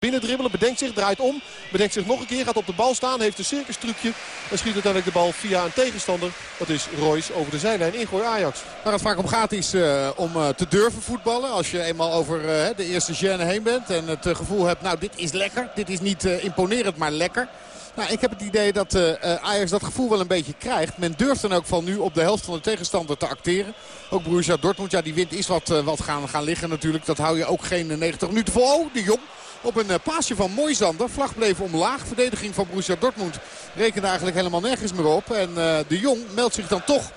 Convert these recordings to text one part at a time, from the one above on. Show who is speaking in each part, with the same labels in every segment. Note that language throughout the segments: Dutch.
Speaker 1: binnen dribbelen. Bedenkt zich, draait om. Bedenkt zich nog een keer, gaat op de bal staan. Heeft een circus trucje. En schiet uiteindelijk de bal via een tegenstander. Dat is Royce over de zijlijn. Ingooi Ajax.
Speaker 2: Waar het vaak om gaat is uh, om uh, te durven voetballen. Als je eenmaal over uh, de eerste gêne heen bent. En het gevoel hebt, nou dit is lekker. Dit is niet imponerend, maar lekker. Nou, ik heb het idee dat Ajax dat gevoel wel een beetje krijgt. Men durft dan ook van nu op de helft van de tegenstander te acteren. Ook Borussia Dortmund, ja die wind is wat, wat gaan, gaan liggen natuurlijk. Dat hou je ook geen 90 minuten vol. Oh, de Jong op een paasje van Moisander. Vlag bleef omlaag. Verdediging van Borussia Dortmund rekende eigenlijk helemaal nergens meer op. En de Jong meldt zich dan toch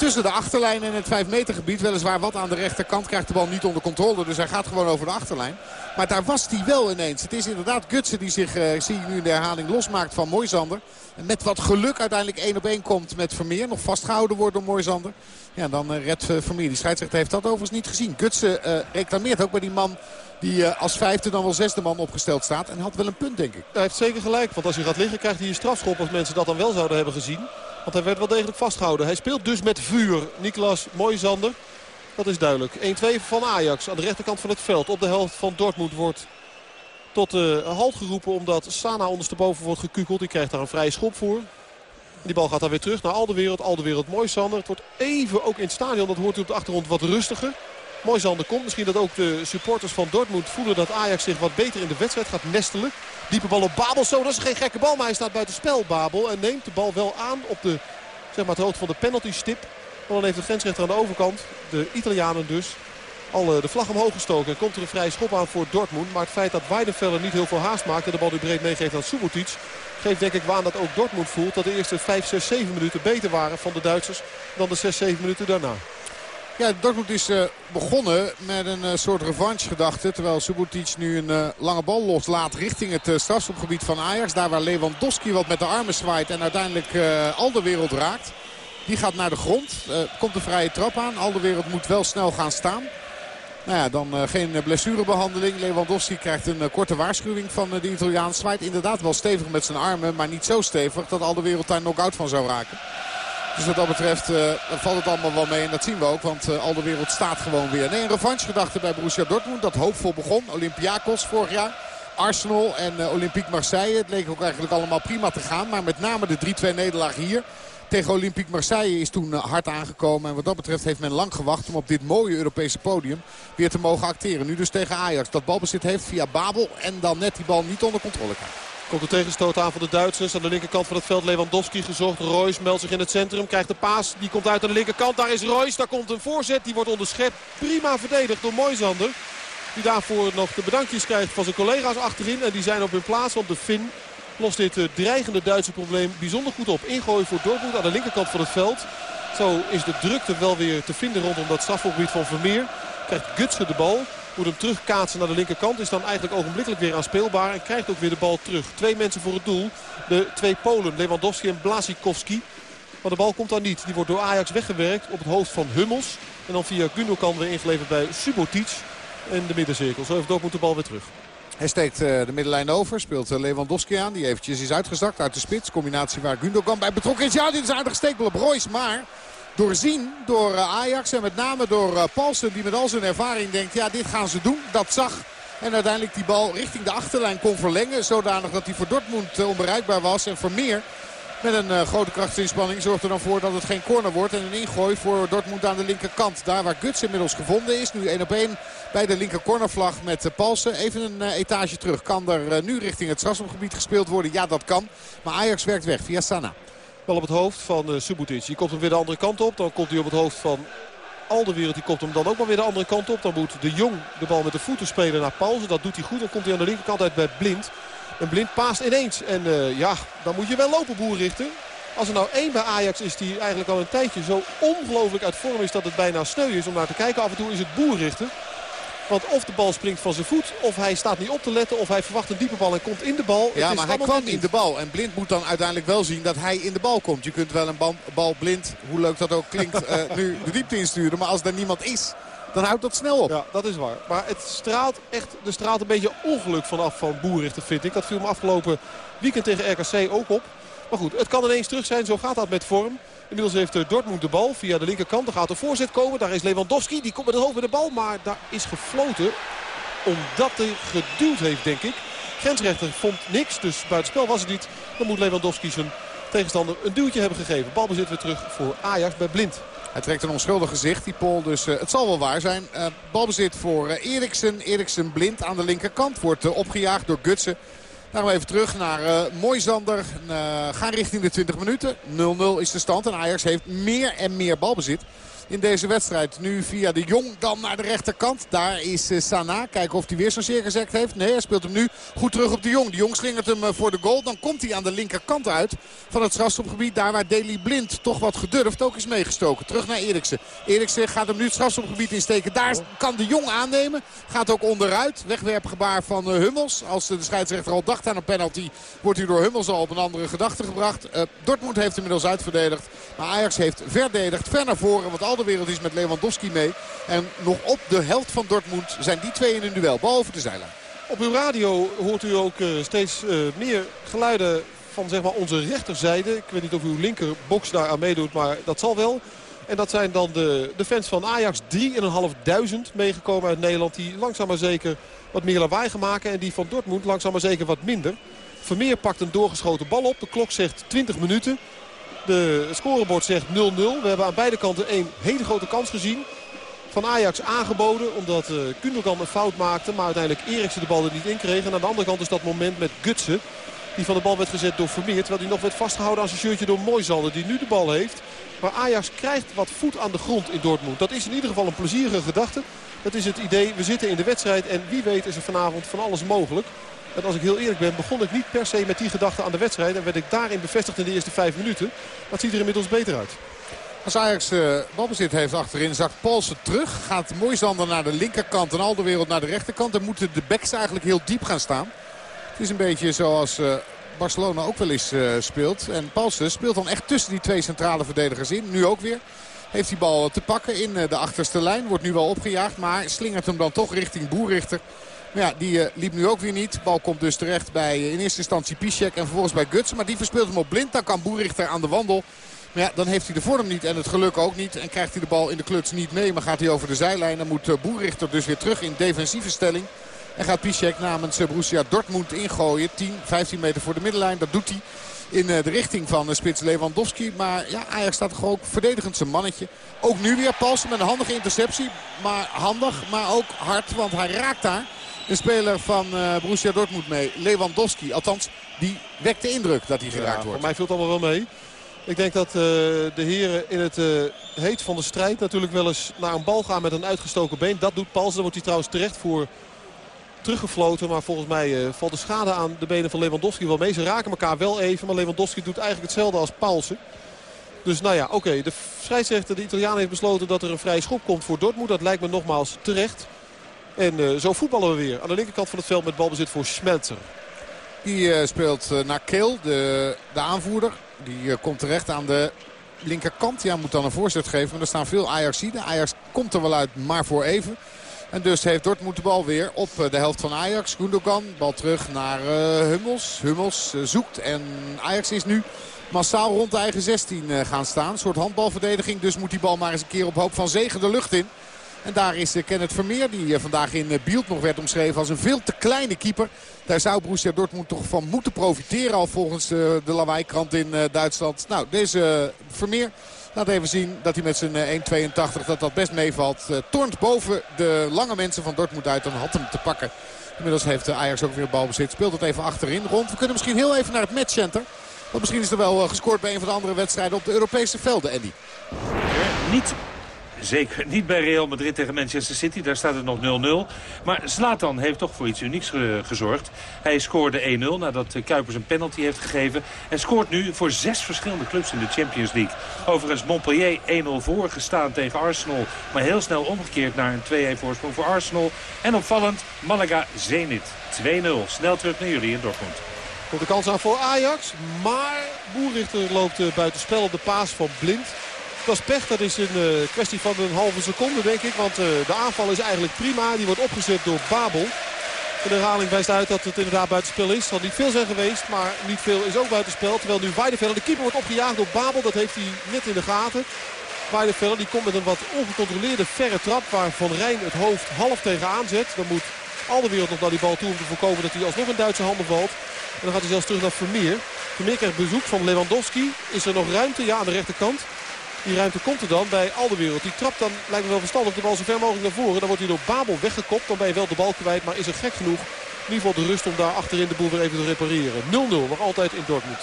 Speaker 2: tussen de achterlijn en het 5 meter gebied. Weliswaar wat aan de rechterkant. Krijgt de bal niet onder controle. Dus hij gaat gewoon over de achterlijn. Maar daar was hij wel ineens. Het is inderdaad Gutsen die zich, uh, zie nu in de herhaling, losmaakt van Moisander. En met wat geluk uiteindelijk één op één komt met Vermeer. Nog vastgehouden wordt door Moisander. Ja, dan redt Vermeer. Die scheidsrechter heeft dat overigens niet gezien. Gutsen reclameert ook bij die man die als vijfde dan wel zesde man opgesteld staat. En had wel een punt denk ik.
Speaker 1: Hij heeft zeker gelijk. Want als hij gaat liggen krijgt hij een strafschop als mensen dat dan wel zouden hebben gezien. Want hij werd wel degelijk vastgehouden. Hij speelt dus met vuur. Niklas Moisander. Dat is duidelijk. 1-2 van Ajax aan de rechterkant van het veld. Op de helft van Dortmund wordt tot uh, halt geroepen omdat Sana ondersteboven wordt gekukeld. Die krijgt daar een vrije schop voor. Die bal gaat dan weer terug naar Alderwereld. Alderwereld Moisander. Het wordt even ook in het stadion, dat hoort u op de achtergrond, wat rustiger. Moisander komt. Misschien dat ook de supporters van Dortmund voelen dat Ajax zich wat beter in de wedstrijd gaat nestelen. Diepe bal op Babel. Zo, dat is geen gekke bal, maar hij staat buiten spel, Babel. En neemt de bal wel aan op de, zeg maar, het hoogte van de penalty stip. Maar dan heeft de grensrechter aan de overkant, de Italianen dus, al de vlag omhoog gestoken. En komt er een vrije schop aan voor Dortmund. Maar het feit dat Weidenfeller niet heel veel haast maakt en de bal nu breed meegeeft aan Subotic... geeft denk ik waan dat ook Dortmund voelt dat de eerste 5, 6, 7 minuten beter waren van de Duitsers dan de 6, 7 minuten daarna.
Speaker 2: Ja, Dortmund is uh, begonnen met een uh, soort revanche-gedachte. Terwijl Subotic nu een uh, lange bal loslaat richting het strafschopgebied van Ajax. Daar waar Lewandowski wat met de armen zwaait en uiteindelijk al de wereld raakt. Die gaat naar de grond. komt de vrije trap aan. Al de wereld moet wel snel gaan staan. Nou ja, dan geen blessurebehandeling. Lewandowski krijgt een korte waarschuwing van de Italiaan. Zwaait inderdaad wel stevig met zijn armen. Maar niet zo stevig dat al de wereld daar knock-out van zou raken. Dus wat dat betreft valt het allemaal wel mee. En dat zien we ook. Want al de wereld staat gewoon weer. Nee, een revanche gedachte bij Borussia Dortmund. Dat hoopvol begon. Olympiakos vorig jaar. Arsenal en Olympique Marseille. Het leek ook eigenlijk allemaal prima te gaan. Maar met name de 3-2 nederlaag hier tegen Olympique Marseille is toen eh, hard aangekomen. En wat dat betreft heeft men lang gewacht om op dit mooie Europese podium weer te mogen acteren. Nu dus tegen Ajax. Dat balbezit heeft via Babel en dan net die bal niet onder controle krijgt.
Speaker 1: Komt de tegenstoot aan van de Duitsers. Aan de linkerkant van het veld Lewandowski gezocht. Royce meldt zich in het centrum. Krijgt de paas. Die komt uit aan de linkerkant. Daar is Royce. Daar komt een voorzet. Die wordt onderschept. Prima verdedigd door Moisander. Die daarvoor nog de bedankjes krijgt van zijn collega's achterin. En die zijn op hun plaats. Want de Fin lost dit uh, dreigende Duitse probleem bijzonder goed op. Ingooien voor Dortmund aan de linkerkant van het veld. Zo is de drukte wel weer te vinden rondom dat strafgebied van Vermeer. Krijgt Gutsen de bal. Moet hem terugkaatsen naar de linkerkant. Is dan eigenlijk ogenblikkelijk weer aanspeelbaar. En krijgt ook weer de bal terug. Twee mensen voor het doel. De twee Polen. Lewandowski en Blazikowski. Maar de bal komt dan niet. Die wordt door Ajax weggewerkt op het hoofd van Hummels. En dan via Gundogan weer ingeleverd bij Subotic. En de middencirkel. Zo heeft Dortmund de bal weer terug.
Speaker 2: Hij steekt uh, de middenlijn over. Speelt uh, Lewandowski aan. Die eventjes is uitgezakt uit de spits. Combinatie waar Gundogan bij betrokken is. Ja, dit is aardig steekbal op Royce. Maar doorzien door uh, Ajax. En met name door Paulsen die met al zijn ervaring denkt. Ja, dit gaan ze doen. Dat zag. En uiteindelijk die bal richting de achterlijn kon verlengen. Zodanig dat hij voor Dortmund onbereikbaar was. En voor meer met een grote krachtsinspanning zorgt er dan voor dat het geen corner wordt. En een ingooi voor Dortmund aan de linkerkant. Daar waar Guts inmiddels gevonden is. Nu 1 op 1 bij de linker cornervlag met uh, Palsen. Even een etage terug. Kan er nu richting het strafschopgebied gespeeld worden? Ja, dat kan. Maar Ajax werkt weg via Sana.
Speaker 1: Wel op het hoofd van uh. Die komt hem weer de andere kant op. Dan komt hij op het hoofd van Alderwereld. Die komt hem dan ook maar weer de andere kant op. Dan moet de Jong de bal met de voeten spelen naar Palsen. Dat doet hij goed. Dan komt hij aan de linkerkant uit bij Blind. Een blind paast ineens. En uh, ja, dan moet je wel lopen boer richten. Als er nou één bij Ajax is die eigenlijk al een tijdje zo ongelooflijk uit vorm is dat het bijna sneu is om naar te kijken. Af en toe is het boer richten. Want of de bal springt van zijn voet, of hij staat niet op te letten... of hij verwacht een diepe bal en komt in de bal.
Speaker 2: Ja, maar hij kwam in de bal. En Blind moet dan uiteindelijk wel zien dat hij in de bal komt. Je kunt wel een bal, bal blind, hoe leuk dat ook klinkt, uh, nu de diepte insturen. Maar als er niemand is, dan houdt dat snel op.
Speaker 1: Ja, dat is waar. Maar het straalt echt, er straalt een beetje ongeluk vanaf van Boerichter, vind ik. Dat viel me afgelopen weekend tegen RKC ook op. Maar goed, het kan ineens terug zijn. Zo gaat dat met vorm. Inmiddels heeft eh, Dortmund de bal via de linkerkant. Er gaat een voorzet komen. Daar is Lewandowski. Die komt met het hoofd bij de bal. Maar daar is gefloten. Omdat hij geduwd heeft, denk ik. Grensrechter vond niks, dus buitenspel was het niet. Dan moet Lewandowski zijn tegenstander een duwtje hebben gegeven. Balbezit weer terug voor Ajax bij Blind.
Speaker 2: Hij trekt een onschuldig gezicht, die Pol. Dus uh, het zal wel waar zijn. Uh, balbezit voor uh, Eriksen. Eriksen blind aan de linkerkant. Wordt opgejaagd door Gutsen. Daarom even terug naar uh, Moisander. gaan richting de 20 minuten. 0-0 is de stand. En Ajax heeft meer en meer balbezit in deze wedstrijd. Nu via de Jong dan naar de rechterkant. Daar is uh, Sana. Kijken of hij weer zo'n circus heeft. Nee, hij speelt hem nu goed terug op de Jong. De Jong slingert hem uh, voor de goal. Dan komt hij aan de linkerkant uit van het strafstopgebied. Daar waar Deli Blind toch wat gedurfd ook is meegestoken. Terug naar Eriksen. Eriksen gaat hem nu het strafstopgebied insteken. Daar kan de Jong aannemen. Gaat ook onderuit. Wegwerpgebaar van uh, Hummels. Als de scheidsrechter al dacht aan een penalty wordt hij door Hummels al op een andere gedachte gebracht. Dortmund heeft inmiddels uitverdedigd. Maar Ajax heeft verdedigd. Ver naar voren. Want al wereld is met Lewandowski mee. En nog op de helft van Dortmund zijn die twee in een duel. Over de zijlijn.
Speaker 1: Op uw radio hoort u ook uh, steeds uh, meer geluiden van zeg maar, onze rechterzijde. Ik weet niet of uw linkerbox daar aan meedoet, maar dat zal wel. En dat zijn dan de, de fans van Ajax. 3.500 meegekomen uit Nederland. Die langzaam maar zeker wat meer lawaai gaan maken. En die van Dortmund langzaam maar zeker wat minder. Vermeer pakt een doorgeschoten bal op. De klok zegt 20 minuten. De scorebord zegt 0-0. We hebben aan beide kanten een hele grote kans gezien. Van Ajax aangeboden omdat uh, Kundogan een fout maakte. Maar uiteindelijk Eriksen de bal er niet in kreeg. En aan de andere kant is dat moment met Gutsen. Die van de bal werd gezet door Vermeer. Terwijl hij nog werd vastgehouden aan zijn shirtje door Moisander. Die nu de bal heeft. Maar Ajax krijgt wat voet aan de grond in Dortmund. Dat is in ieder geval een plezierige gedachte. Dat is het idee. We zitten in de wedstrijd. En wie weet is er vanavond van alles mogelijk. En als ik heel eerlijk ben, begon ik niet per se met die gedachte aan de wedstrijd. En werd ik daarin bevestigd in de eerste vijf minuten. Dat ziet er inmiddels beter uit.
Speaker 2: Als Ajax uh, balbezit heeft achterin, zakt Paulsen terug. Gaat Moisander naar de linkerkant en al de wereld naar de rechterkant. Dan moeten de backs eigenlijk heel diep gaan staan. Het is een beetje zoals uh, Barcelona ook wel eens uh, speelt. En Paulsen speelt dan echt tussen die twee centrale verdedigers in. Nu ook weer. Heeft die bal te pakken in de achterste lijn. Wordt nu wel opgejaagd, maar slingert hem dan toch richting Boerrichter. Maar ja, die uh, liep nu ook weer niet. Bal komt dus terecht bij uh, in eerste instantie Piszek en vervolgens bij Guts. Maar die verspeelt hem op blind. Dan kan Boerichter aan de wandel. Maar ja, dan heeft hij de vorm niet en het geluk ook niet. En krijgt hij de bal in de kluts niet mee. Maar gaat hij over de zijlijn. Dan moet uh, Boerichter dus weer terug in defensieve stelling. En gaat Piszek namens Borussia Dortmund ingooien. 10, 15 meter voor de middenlijn. Dat doet hij in de richting van spits Lewandowski. Maar ja, Ajax staat toch ook verdedigend zijn mannetje. Ook nu weer Paulsen met een handige interceptie. Maar handig, maar ook hard, want hij raakt daar de speler van uh, Borussia Dortmund mee. Lewandowski. Althans, die wekt de indruk dat hij geraakt ja, wordt.
Speaker 1: Voor mij viel het allemaal wel mee. Ik denk dat uh, de heren in het uh, heet van de strijd natuurlijk wel eens naar een bal gaan met een uitgestoken been. Dat doet Pals. Daar wordt hij trouwens terecht voor teruggefloten. Maar volgens mij uh, valt de schade aan de benen van Lewandowski wel mee. Ze raken elkaar wel even. Maar Lewandowski doet eigenlijk hetzelfde als Paulsen. Dus nou ja, oké. Okay. De scheidsrechter, de Italiaan, heeft besloten dat er een vrije schop komt voor Dortmund. Dat lijkt me nogmaals terecht. En uh, zo voetballen we weer. Aan de linkerkant van het veld met balbezit voor Schmelzer.
Speaker 2: Die uh, speelt uh, naar Keel, de, de aanvoerder. Die komt terecht aan de linkerkant. Ja, moet dan een voorzet geven. Maar er staan veel Ajaxiden. Ajax komt er wel uit, maar voor even. En dus heeft Dortmund de bal weer op de helft van Ajax. Gundogan, bal terug naar Hummels. Hummels zoekt en Ajax is nu massaal rond de eigen 16 gaan staan. Een soort handbalverdediging. Dus moet die bal maar eens een keer op hoop van zegen de lucht in. En daar is eh, Kenneth Vermeer, die eh, vandaag in eh, Bielt nog werd omschreven als een veel te kleine keeper. Daar zou Borussia Dortmund toch van moeten profiteren al volgens de lawaaikrant in Duitsland. Nou, deze Vermeer laat even zien dat hij met zijn 1,82 dat dat best meevalt. Tornt boven de lange mensen van Dortmund uit en had hem te pakken. Inmiddels heeft Ajax ook weer balbezit. Speelt het even achterin rond. We kunnen misschien heel even naar het matchcenter. Want misschien is er wel gescoord bij een van de andere wedstrijden op de Europese velden, Andy.
Speaker 3: Niet Zeker niet bij Real Madrid tegen Manchester City. Daar staat het nog 0-0. Maar Zlatan heeft toch voor iets unieks gezorgd. Hij scoorde 1-0 nadat Kuipers een penalty heeft gegeven. En scoort nu voor zes verschillende clubs in de Champions League. Overigens Montpellier 1-0 voor gestaan tegen Arsenal. Maar heel snel omgekeerd naar een 2-1 voorsprong voor Arsenal. En opvallend Malaga Zenit 2-0. Snel terug naar jullie in Dortmund.
Speaker 1: Komt de kans aan voor Ajax. Maar Boerrichter loopt buiten op de paas van Blind. Dat is pech, dat is een uh, kwestie van een halve seconde denk ik. Want uh, de aanval is eigenlijk prima. Die wordt opgezet door Babel. De herhaling wijst uit dat het inderdaad buitenspel is. Zal niet veel zijn geweest, maar niet veel is ook buitenspel. Terwijl nu Weideveller, de keeper wordt opgejaagd door Babel. Dat heeft hij net in de gaten. Weideveller die komt met een wat ongecontroleerde verre trap waar Van Rijn het hoofd half tegenaan zet. Dan moet al de wereld nog naar die bal toe om te voorkomen dat hij alsnog in Duitse handen valt. En dan gaat hij zelfs terug naar Vermeer. Vermeer krijgt bezoek van Lewandowski. Is er nog ruimte? Ja, aan de rechterkant. Die ruimte komt er dan bij al de wereld. Die trapt dan, lijkt me wel verstandig, de bal zo ver mogelijk naar voren. Dan wordt hij door Babel weggekopt. Dan ben je wel de bal kwijt, maar is er gek genoeg. In ieder geval de rust om daar achterin de boel weer even te repareren. 0-0, nog altijd in Dortmund.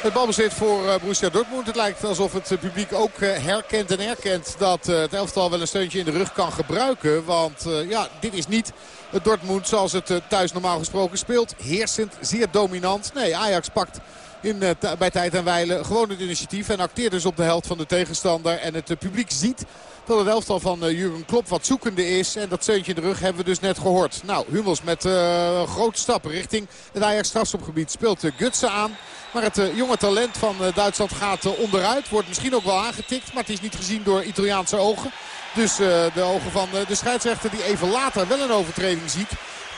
Speaker 2: Het balbezit voor uh, Borussia Dortmund. Het lijkt alsof het uh, publiek ook uh, herkent en erkent dat het elftal wel een steuntje in de rug kan gebruiken. Want ja, dit is niet het Dortmund zoals het thuis normaal gesproken speelt. Heersend, zeer dominant. Nee, Ajax pakt in, bij tijd en wijle gewoon het initiatief. En acteert dus op de helft van de tegenstander. En het publiek ziet dat het elftal van uh, Jurgen Klopp wat zoekende is. En dat zeuntje in de rug hebben we dus net gehoord. Nou, Hummels met uh, grote stappen richting het Ajax strafschopgebied speelt uh, Gutsen aan. Maar het jonge talent van Duitsland gaat onderuit. Wordt misschien ook wel aangetikt, maar het is niet gezien door Italiaanse ogen. Dus de ogen van de scheidsrechter die even later wel een overtreding ziet.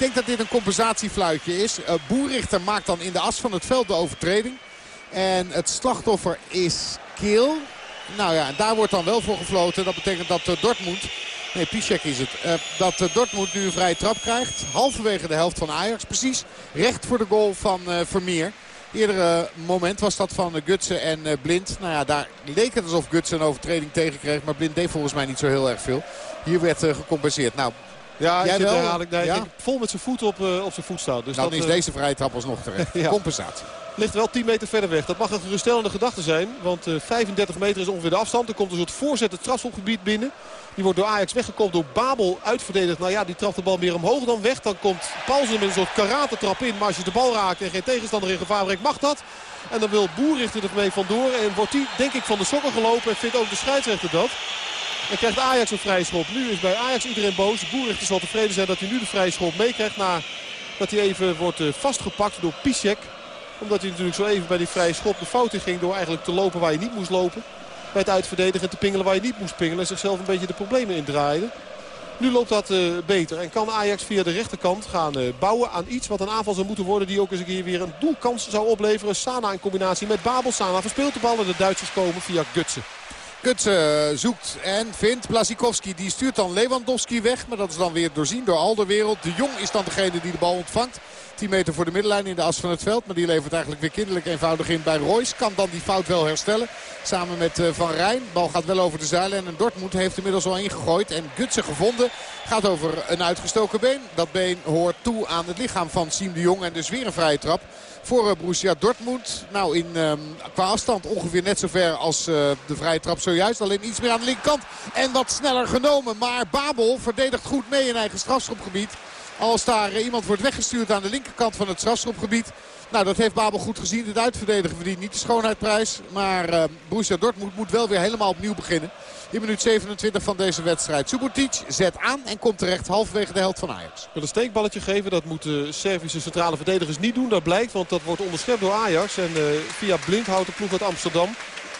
Speaker 2: Ik denk dat dit een compensatiefluitje is. Boerrichter maakt dan in de as van het veld de overtreding. En het slachtoffer is Keel. Nou ja, daar wordt dan wel voor gefloten. Dat betekent dat uh, Dortmund... Nee, Piszek is het. Uh, dat Dortmund nu een vrije trap krijgt. Halverwege de helft van Ajax. Precies recht voor de goal van Vermeer. Eerdere moment was dat van Gutsen en Blind. Nou ja, daar leek het alsof Gutsen een overtreding tegenkreeg. Maar Blind deed volgens mij niet zo heel erg veel. Hier werd gecompenseerd. Nou,
Speaker 1: ja, jij wel? Nee, ja? vol met zijn voet op, op zijn voet staan.
Speaker 2: Dus nou, dan is deze vrije trap alsnog terecht. ja. Compensatie.
Speaker 1: Ligt wel 10 meter verder weg. Dat mag een geruststellende gedachte zijn. Want uh, 35 meter is ongeveer de afstand. Er komt een soort voorzet het strafschopgebied binnen. Die wordt door Ajax weggekomen door Babel uitverdedigd. Nou ja, die trapt de bal meer omhoog dan weg. Dan komt Paulsen met een soort karate-trap in. Maar als je de bal raakt en geen tegenstander in gevaar brengt, mag dat. En dan wil Boerrichter er mee vandoor. En wordt hij, denk ik, van de sokken gelopen. En vindt ook de scheidsrechter dat. En krijgt Ajax een vrije schop. Nu is bij Ajax iedereen boos. Boerrichter zal tevreden zijn dat hij nu de vrije schop meekrijgt. Nadat hij even wordt eh, vastgepakt door Piszek omdat hij natuurlijk zo even bij die vrije schop de fout in ging door eigenlijk te lopen waar je niet moest lopen. Bij het uitverdedigen en te pingelen waar je niet moest pingelen. En zichzelf een beetje de problemen indraaide. Nu loopt dat uh, beter en kan Ajax via de rechterkant gaan uh, bouwen aan iets wat een aanval zou moeten worden. Die ook eens een keer weer een doelkans zou opleveren. Sana in combinatie met Babel. Sana verspeelt de bal en de Duitsers komen via Gutsen.
Speaker 2: Gutsen zoekt en vindt Blazikowski. Die stuurt dan Lewandowski weg. Maar dat is dan weer doorzien door al de Jong is dan degene die de bal ontvangt. 10 meter voor de middenlijn in de as van het veld. Maar die levert eigenlijk weer kinderlijk eenvoudig in bij Royce. Kan dan die fout wel herstellen. Samen met eh, Van Rijn. Bal gaat wel over de zeilen. En Dortmund heeft inmiddels al ingegooid. En Gutsen gevonden. Gaat over een uitgestoken been. Dat been hoort toe aan het lichaam van Siem de Jong. En dus weer een vrije trap voor uh, Borussia Dortmund. Nou, in, uh, qua afstand ongeveer net zo ver als uh, de vrije trap zojuist. Alleen iets meer aan de linkerkant. En wat sneller genomen. Maar Babel verdedigt goed mee in eigen strafschopgebied. Als daar eh, iemand wordt weggestuurd aan de linkerkant van het strafschopgebied. Nou, dat heeft Babel goed gezien. Het uitverdedigen verdient niet de schoonheidprijs. Maar uh, Borussia Dortmund moet wel weer helemaal opnieuw beginnen. In minuut 27 van deze wedstrijd. Subotic zet aan en komt terecht halverwege de helft van Ajax.
Speaker 1: Wil een steekballetje geven. Dat moeten Servische centrale verdedigers niet doen. Dat blijkt, want dat wordt onderschept door Ajax. En uh, via Blind houdt de ploeg uit Amsterdam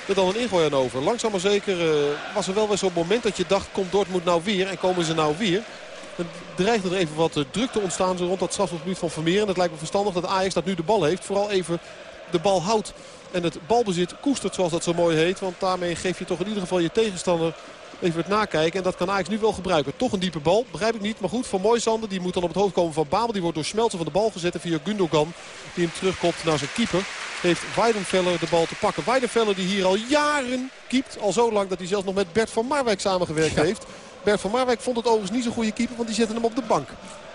Speaker 1: er dan een ingooi aan over. Langzaam maar zeker uh, was er wel weer zo'n moment dat je dacht... komt Dortmund nou weer en komen ze nou weer... Dan dreigt er even wat eh, druk te ontstaan rond dat strafschopgebied van Vermeer. En het lijkt me verstandig dat Ajax dat nu de bal heeft. Vooral even de bal houdt en het balbezit koestert zoals dat zo mooi heet. Want daarmee geef je toch in ieder geval je tegenstander even het nakijken. En dat kan Ajax nu wel gebruiken. Toch een diepe bal, begrijp ik niet. Maar goed, voor Moisander, die moet dan op het hoofd komen van Babel. Die wordt door Smelten van de bal gezet via Gundogan. Die hem terugkomt naar zijn keeper. Heeft Weidenfeller de bal te pakken. Weidenfeller die hier al jaren keept. Al zo lang dat hij zelfs nog met Bert van Marwijk samengewerkt heeft. Bert van Marwijk vond het overigens niet zo'n goede keeper, want die zette hem op de bank.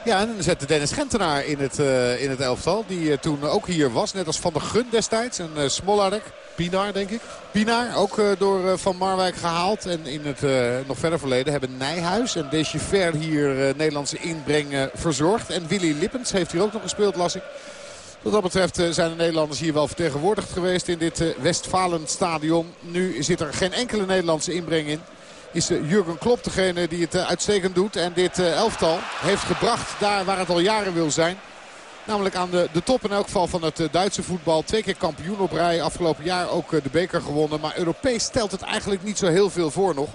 Speaker 2: Ja, en dan zette Dennis Gentenaar in het, uh, in het elftal. Die uh, toen ook hier was, net als Van der Gun destijds. En uh, Smolarek.
Speaker 1: Pinaar, denk ik.
Speaker 2: Pinaar, ook door Van Marwijk gehaald. En in het nog verder verleden hebben Nijhuis en Dechever hier Nederlandse inbreng verzorgd. En Willy Lippens heeft hier ook nog gespeeld, las ik. Wat dat betreft zijn de Nederlanders hier wel vertegenwoordigd geweest in dit Westfalenstadion. Nu zit er geen enkele Nederlandse inbreng in is eh, Jurgen Klopp degene die het eh, uitstekend doet. En dit eh, elftal heeft gebracht daar waar het al jaren wil zijn. Namelijk aan de, de top in elk geval van het Duitse voetbal. Twee keer kampioen op rij. Afgelopen jaar ook de beker gewonnen. Maar Europees stelt het eigenlijk niet zo heel veel voor nog.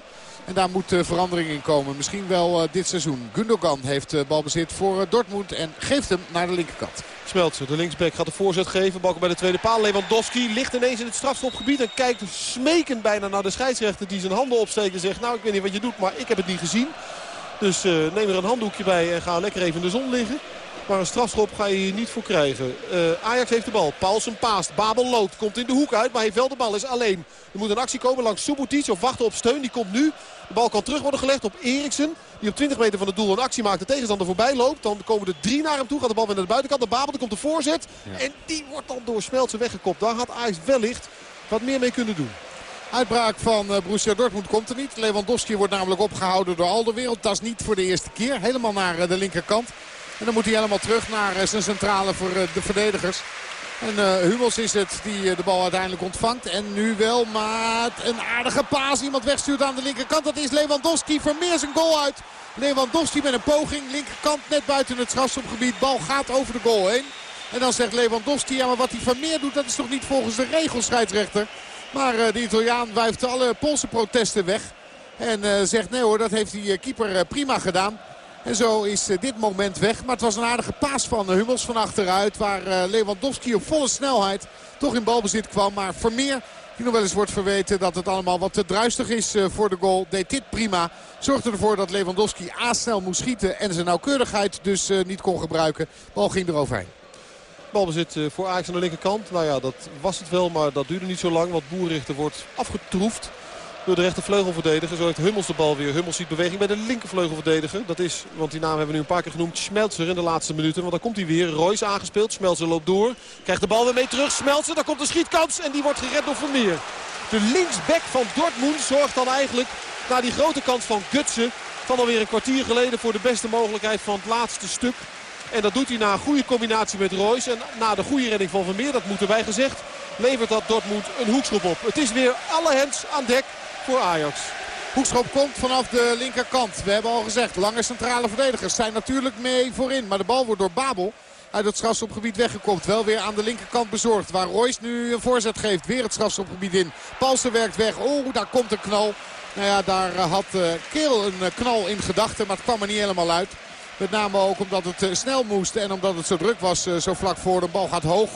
Speaker 2: Daar moet verandering in komen. Misschien wel dit seizoen. Gundogan heeft balbezit voor Dortmund en geeft hem naar de linkerkant.
Speaker 1: Smeltzer, de linksback, gaat de voorzet geven. Balken bij de tweede paal. Lewandowski ligt ineens in het strafschopgebied. En kijkt smekend bijna naar de scheidsrechter die zijn handen opsteekt. En zegt, nou ik weet niet wat je doet, maar ik heb het niet gezien. Dus neem er een handdoekje bij en ga lekker even in de zon liggen. Maar een strafschop ga je hier niet voor krijgen. Ajax heeft de bal. Paulsen paast. Babel loopt. Komt in de hoek uit. Maar heeft wel de bal. Is alleen. Er moet een actie komen langs Subotic. Of wachten op steun. Die komt nu. De bal kan terug worden gelegd op Eriksen. Die op 20 meter van het doel een actie maakt. De tegenstander voorbij loopt. Dan komen er drie naar hem toe. Gaat de bal weer naar de buitenkant. De Babel. Dan komt de voorzet. En die wordt dan door Smeltsen weggekopt. Daar had Ajax wellicht wat meer mee kunnen doen.
Speaker 2: Uitbraak van uh, Borussia Dortmund komt er niet. Lewandowski wordt namelijk opgehouden door al de wereld. Dat is niet voor de eerste keer. Helemaal naar uh, de linkerkant. En dan moet hij helemaal terug naar uh, zijn centrale voor de verdedigers. En uh, Hummels is het die de bal uiteindelijk ontvangt. En nu wel, maar een aardige paas. Iemand wegstuurt aan de linkerkant. Dat is Lewandowski. Vermeer zijn goal uit. Lewandowski met een poging. Linkerkant net buiten het strafschopgebied. Bal gaat over de goal heen. En dan zegt Lewandowski, ja maar wat hij Vermeer doet, dat is toch niet volgens de regels, scheidsrechter. Maar uh, de Italiaan wuift alle Poolse protesten weg. En zegt nee hoor, dat heeft die keeper prima gedaan. En zo is dit moment weg. Maar het was een aardige paas van Hummels van achteruit. Waar Lewandowski op volle snelheid toch in balbezit kwam. Maar Vermeer, die nog wel eens wordt verweten dat het allemaal wat te druistig is voor de goal. Deed dit prima. Zorgde ervoor dat Lewandowski a snel moest schieten. En zijn nauwkeurigheid dus niet kon gebruiken. Bal ging eroverheen.
Speaker 1: Balbezit voor Ajax aan de linkerkant. Nou ja, dat was het wel, maar dat duurde niet zo lang. Want Boerrichter wordt afgetroefd door de rechtervleugelverdediger. Zo heeft Hummels de bal weer. Hummels ziet beweging bij de linkervleugelverdediger. Dat is, want die naam hebben we nu een paar keer genoemd, Schmelzer in de laatste minuten. Want dan komt hij weer. Royce aangespeeld. Schmelzer loopt door. Krijgt de bal weer mee terug. Schmelzer, daar komt de schietkans. En die wordt gered door Vermeer. De linksback van Dortmund zorgt dan eigenlijk na die grote kans van Gutsen... van alweer een kwartier geleden voor de beste mogelijkheid van het laatste stuk. En dat doet hij na een goede combinatie met Royce. En na de goede redding van Vermeer, dat moeten wij gezegd, levert dat Dortmund een hoekschop op. Het is weer alle hens aan dek voor Ajax.
Speaker 2: Hoekschop komt vanaf de linkerkant. We hebben al gezegd, lange centrale verdedigers zijn natuurlijk mee voorin. Maar de bal wordt door Babel uit het strafschopgebied weggekomen. Wel weer aan de linkerkant bezorgd. Waar Royce nu een voorzet geeft. Weer het strafschopgebied in. Palsen werkt weg. Oh, daar komt een knal. Nou ja, daar had uh, Keel een uh, knal in gedachten. Maar het kwam er niet helemaal uit. Met name ook omdat het uh, snel moest. En omdat het zo druk was zo vlak voor. De bal gaat hoog.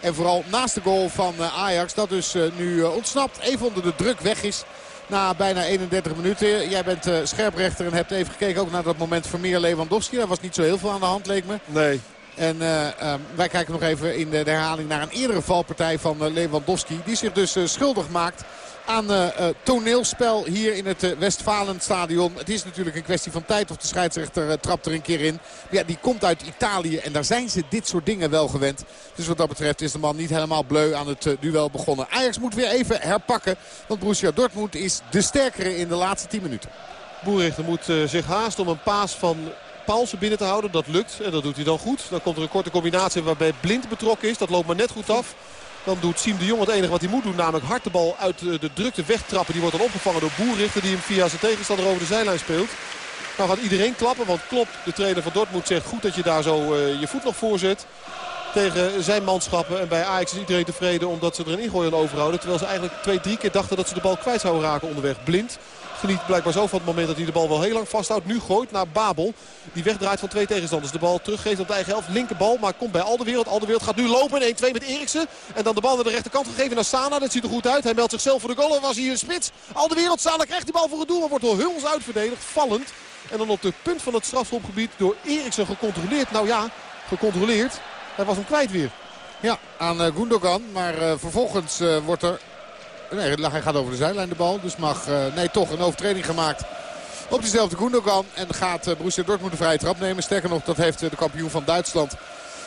Speaker 2: En vooral naast de goal van Ajax. Dat dus nu ontsnapt. Even onder de druk weg is na bijna 31 minuten. Jij bent uh, scherprechter en hebt even gekeken ook naar dat moment Vermeer Lewandowski. Daar was niet zo heel veel aan de hand leek me.
Speaker 1: Nee.
Speaker 2: En uh, um, wij kijken nog even in de, herhaling naar een eerdere valpartij van uh, Lewandowski. Die zich dus schuldig maakt aan uh, toneelspel hier in het uh, Westfalenstadion. Het is natuurlijk een kwestie van tijd of de scheidsrechter trapt er een keer in. Ja, die komt uit Italië en daar zijn ze dit soort dingen wel gewend. Dus wat dat betreft is de man niet helemaal bleu aan het duel begonnen. Ajax moet weer even herpakken, want Borussia Dortmund is de sterkere in de laatste 10 minuten.
Speaker 1: Boerichter moet zich haasten om een paas van Paulsen binnen te houden. Dat lukt en dat doet hij dan goed. Dan komt er een korte combinatie waarbij Blind betrokken is. Dat loopt maar net goed af. Dan doet Siem de Jong het enige wat hij moet doen. Namelijk hard de bal uit de drukte wegtrappen. Die wordt dan opgevangen door Boerrichter. Die hem via zijn tegenstander over de zijlijn speelt. Nou gaat iedereen klappen. Want Klop, de trainer van Dortmund, zegt goed dat je daar zo uh, je voet nog voor zet. Tegen zijn manschappen. En bij Ajax is iedereen tevreden omdat ze er een ingooi aan overhouden. Terwijl ze eigenlijk twee, drie keer dachten dat ze de bal kwijt zouden raken onderweg. Blind geniet blijkbaar zo van het moment dat hij de bal wel heel lang vasthoudt. Nu gooit naar Babel. Die wegdraait van twee tegenstanders. De bal teruggeeft op de eigen helft. Linkerbal, maar komt bij Alderwereld. Alderwereld gaat nu lopen. 1-2 met Eriksen. En dan de bal naar de rechterkant gegeven naar Sana. Dat ziet er goed uit. Hij meldt zichzelf voor de goal. Was hier een spits. Alderwereld, Sana krijgt die bal voor het doel. Maar wordt door Huls uitverdedigd. Vallend. En dan op de punt van het strafschopgebied door Eriksen gecontroleerd. Nou ja, gecontroleerd. Hij was hem kwijt weer.
Speaker 2: Ja, aan uh, Gundogan. Maar uh, vervolgens uh, wordt er Nee, hij gaat over de zijlijn de bal. Dus mag uh, nee, toch een overtreding gemaakt op diezelfde Gundogan. En gaat uh, Borussia Dortmund de vrije trap nemen. Sterker nog, dat heeft uh, de kampioen van Duitsland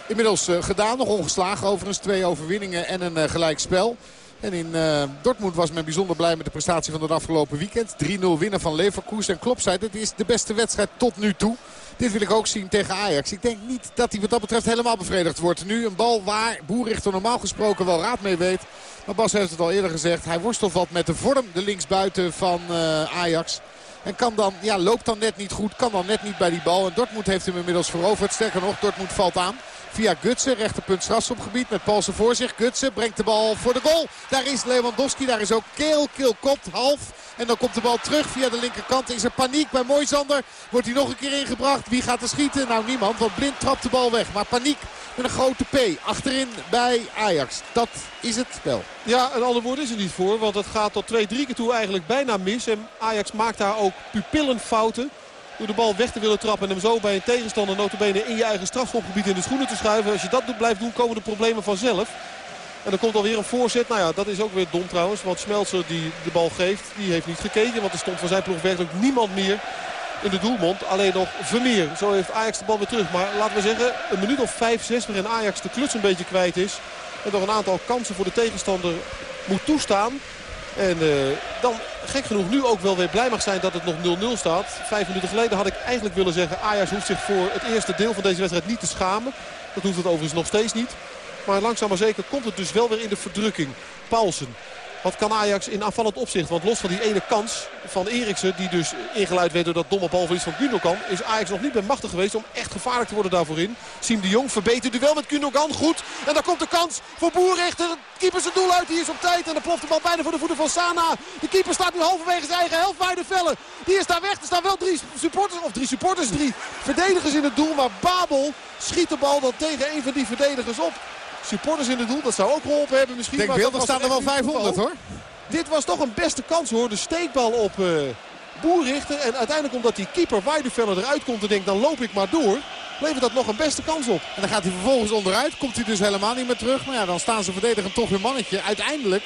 Speaker 2: inmiddels gedaan. Nog ongeslagen overigens. Twee overwinningen en een gelijk spel. En in uh, Dortmund was men bijzonder blij met de prestatie van het afgelopen weekend. 3-0 winnen van Leverkusen. En Klopp zei, dit is de beste wedstrijd tot nu toe. Dit wil ik ook zien tegen Ajax. Ik denk niet dat hij wat dat betreft helemaal bevredigd wordt. Nu een bal waar Boerichter normaal gesproken wel raad mee weet. Maar Bas heeft het al eerder gezegd. Hij worstelt wat met de vorm, de linksbuiten van uh, Ajax. En kan dan, ja, loopt dan net niet goed. Kan dan net niet bij die bal. En Dortmund heeft hem inmiddels veroverd. Sterker nog, Dortmund valt aan. Via Gutsen, rechterpunt strafschopgebied met Paulsen voor zich. Gutsen brengt de bal voor de goal. Daar is Lewandowski, daar is ook Keel. Keel kopt half. En dan komt de bal terug via de linkerkant. Is er paniek bij Moisander. Wordt hij nog een keer ingebracht. Wie gaat er schieten? Nou niemand, want Blind trapt de bal weg. Maar paniek met een grote P. Achterin bij Ajax. Dat is het spel.
Speaker 1: Ja, een ander woord is er niet voor. Want het gaat tot twee, drie keer toe eigenlijk bijna mis. En Ajax maakt daar ook pupillenfouten. Door de bal weg te willen trappen en hem zo bij een tegenstander notabene in je eigen strafschopgebied in de schoenen te schuiven. Als je dat blijft doen komen de problemen vanzelf. En dan komt alweer een voorzet. Nou ja, dat is ook weer dom trouwens. Want Smeltzer die de bal geeft, die heeft niet gekeken. Want er stond van zijn ploeg werkelijk niemand meer in de doelmond. Alleen nog Vermeer. Zo heeft Ajax de bal weer terug. Maar laten we zeggen, een minuut of 5, 6 waarin Ajax de kluts een beetje kwijt is. En nog een aantal kansen voor de tegenstander moet toestaan. En uh, dan gek genoeg nu ook wel weer blij mag zijn dat het nog 0-0 staat. Vijf minuten geleden had ik eigenlijk willen zeggen... Ajax hoeft zich voor het eerste deel van deze wedstrijd niet te schamen. Dat hoeft het overigens nog steeds niet. Maar langzaam maar zeker komt het dus wel weer in de verdrukking. Paulsen wat kan Ajax in aanvallend opzicht? Want los van die ene kans van Eriksen, die dus ingeleid werd door dat domme balverlies van Gundogan... is Ajax nog niet bij machtig geweest om echt gevaarlijk te worden daarvoor in. Siem de Jong verbetert duel met Gundogan. Goed. En dan komt de kans voor Boerrichter. Keeper zijn doel uit. Die is op tijd. En dan ploft de bal bijna voor de voeten van Sana. De keeper staat nu halverwege zijn eigen helft bij de vellen. Die is daar weg. Er staan wel drie supporters. Of drie supporters. Drie verdedigers in het doel. Maar Babel schiet de bal dan tegen een van die verdedigers op supporters in het doel. Dat zou ook geholpen hebben misschien.
Speaker 2: Denk beelden staan er wel 500 hoor.
Speaker 1: Dit was toch een beste kans hoor. De steekbal op uh, Boerrichter. En uiteindelijk omdat die keeper Weideveller eruit komt en denkt dan loop ik maar door. Levert dat nog een beste kans op.
Speaker 2: En dan gaat hij vervolgens onderuit. Komt hij dus helemaal niet meer terug. Maar ja, dan staan ze verdedigen toch weer mannetje. Uiteindelijk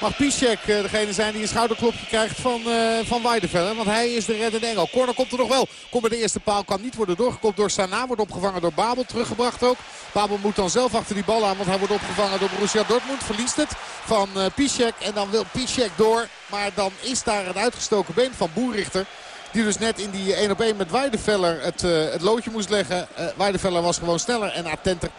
Speaker 2: mag Piszek eh, degene zijn die een schouderklopje krijgt van, uh, van Weideveller. Want hij is de reddende engel. Corner komt er nog wel. Komt bij de eerste paal. Kan niet worden doorgekomen door Sana. Wordt opgevangen door Babel. Teruggebracht ook. Babel moet dan zelf achter die bal aan. Want hij wordt opgevangen door Borussia Dortmund. Verliest het van uh. En dan wil Piszek door. Maar dan is daar een uitgestoken been van Boerrichter. Die dus net in die 1 op 1 met Weideveller het, het loodje moest leggen. Uh, Weideveller was gewoon sneller en attenter.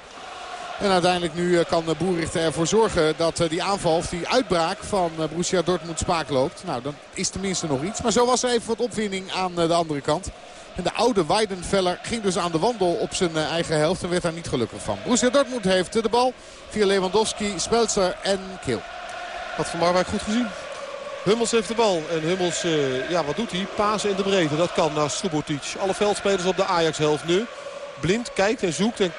Speaker 2: En uiteindelijk nu kan Boerrichter ervoor zorgen dat die aanval of die uitbraak van Borussia Dortmund spaak loopt. Nou, dan is tenminste nog iets. Maar zo was er even wat opwinding aan de andere kant. En de oude Weidenfeller ging dus aan de wandel op zijn eigen helft en werd daar niet gelukkig van. Borussia Dortmund heeft de bal via Lewandowski, Spelzer en Keel.
Speaker 1: Wat van Marwijk goed gezien. Hummels heeft de bal. En Hummels, uh, ja wat doet hij? Pasen in de breedte. Dat kan naar Subotic. Alle veldspelers op de Ajax-helft nu. Blind kijkt en zoekt en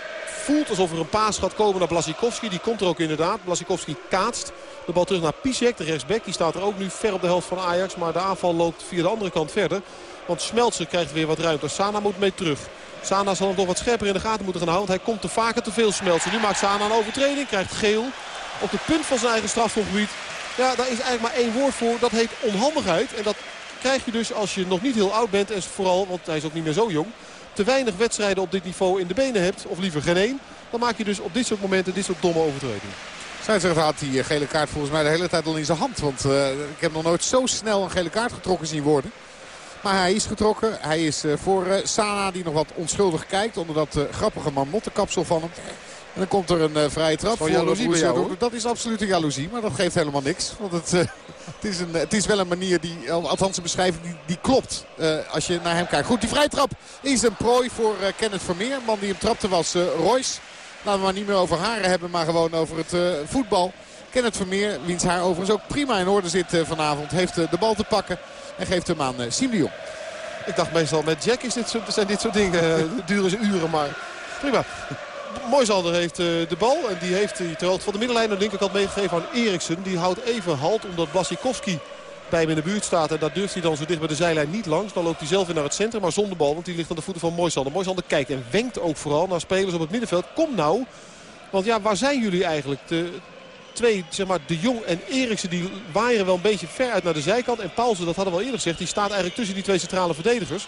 Speaker 1: voelt alsof er een paas gaat komen naar Blasikowski. Die komt er ook inderdaad. Blasikowski kaatst. De bal terug naar Pisek, de rechtsback. Die staat er ook nu ver op de helft van Ajax. Maar de aanval loopt via de andere kant verder. Want Smeltzer krijgt weer wat ruimte. Sana moet mee terug. Sana zal hem toch wat scherper in de gaten moeten gaan houden. Want hij komt te vaker te veel Smeltzer. Nu maakt Sana een overtreding. Krijgt geel op de punt van zijn eigen strafschopgebied. Ja, daar is eigenlijk maar één woord voor. Dat heet onhandigheid. En dat krijg je dus als je nog niet heel oud bent. En vooral, want hij is ook niet meer zo jong. Te weinig wedstrijden op dit niveau in de benen hebt. Of liever geen één. Dan maak je dus op dit soort momenten dit soort domme overtredingen.
Speaker 2: Scheidsrechter had die gele kaart volgens mij de hele tijd al in zijn hand. Want uh, ik heb nog nooit zo snel een gele kaart getrokken zien worden. Maar hij is getrokken. Hij is uh, voor uh, Sana die nog wat onschuldig kijkt. Onder dat grappige marmottenkapsel van hem. En dan komt er een uh, vrije trap voor
Speaker 1: jaloezie bij jou,
Speaker 2: Dat is absoluut een jaloezie, maar dat geeft helemaal niks. Want het, uh, het, is, een, het is wel een manier, die, althans een beschrijving, die, die klopt uh, als je naar hem kijkt. Goed, die vrije trap is een prooi voor Kenneth Vermeer. Man die hem trapte was Royce. Laten we maar niet meer over haren hebben, maar gewoon over het voetbal. Kenneth Vermeer, wiens haar overigens ook prima in orde zit vanavond, heeft de bal te pakken. En geeft hem aan Siem de Jong.
Speaker 1: Ik dacht meestal met Jack is dit, zijn dit soort dingen, duren ze uren, maar prima. Moisander heeft uh, de bal. En die heeft hij het van de middenlijn aan de linkerkant meegegeven aan Eriksen. Die houdt even halt omdat Blasikowski bij hem in de buurt staat. En daar durft hij dan zo dicht bij de zijlijn niet langs. Dan loopt hij zelf weer naar het centrum. Maar zonder bal, want die ligt aan de voeten van Moisander. Moisander kijkt en wenkt ook vooral naar spelers op het middenveld. Kom nou. Want ja, waar zijn jullie eigenlijk? De twee, zeg maar, De Jong en Eriksen, die waaien wel een beetje ver uit naar de zijkant. En Paulsen, dat hadden we al eerder gezegd, die staat eigenlijk tussen die twee centrale verdedigers.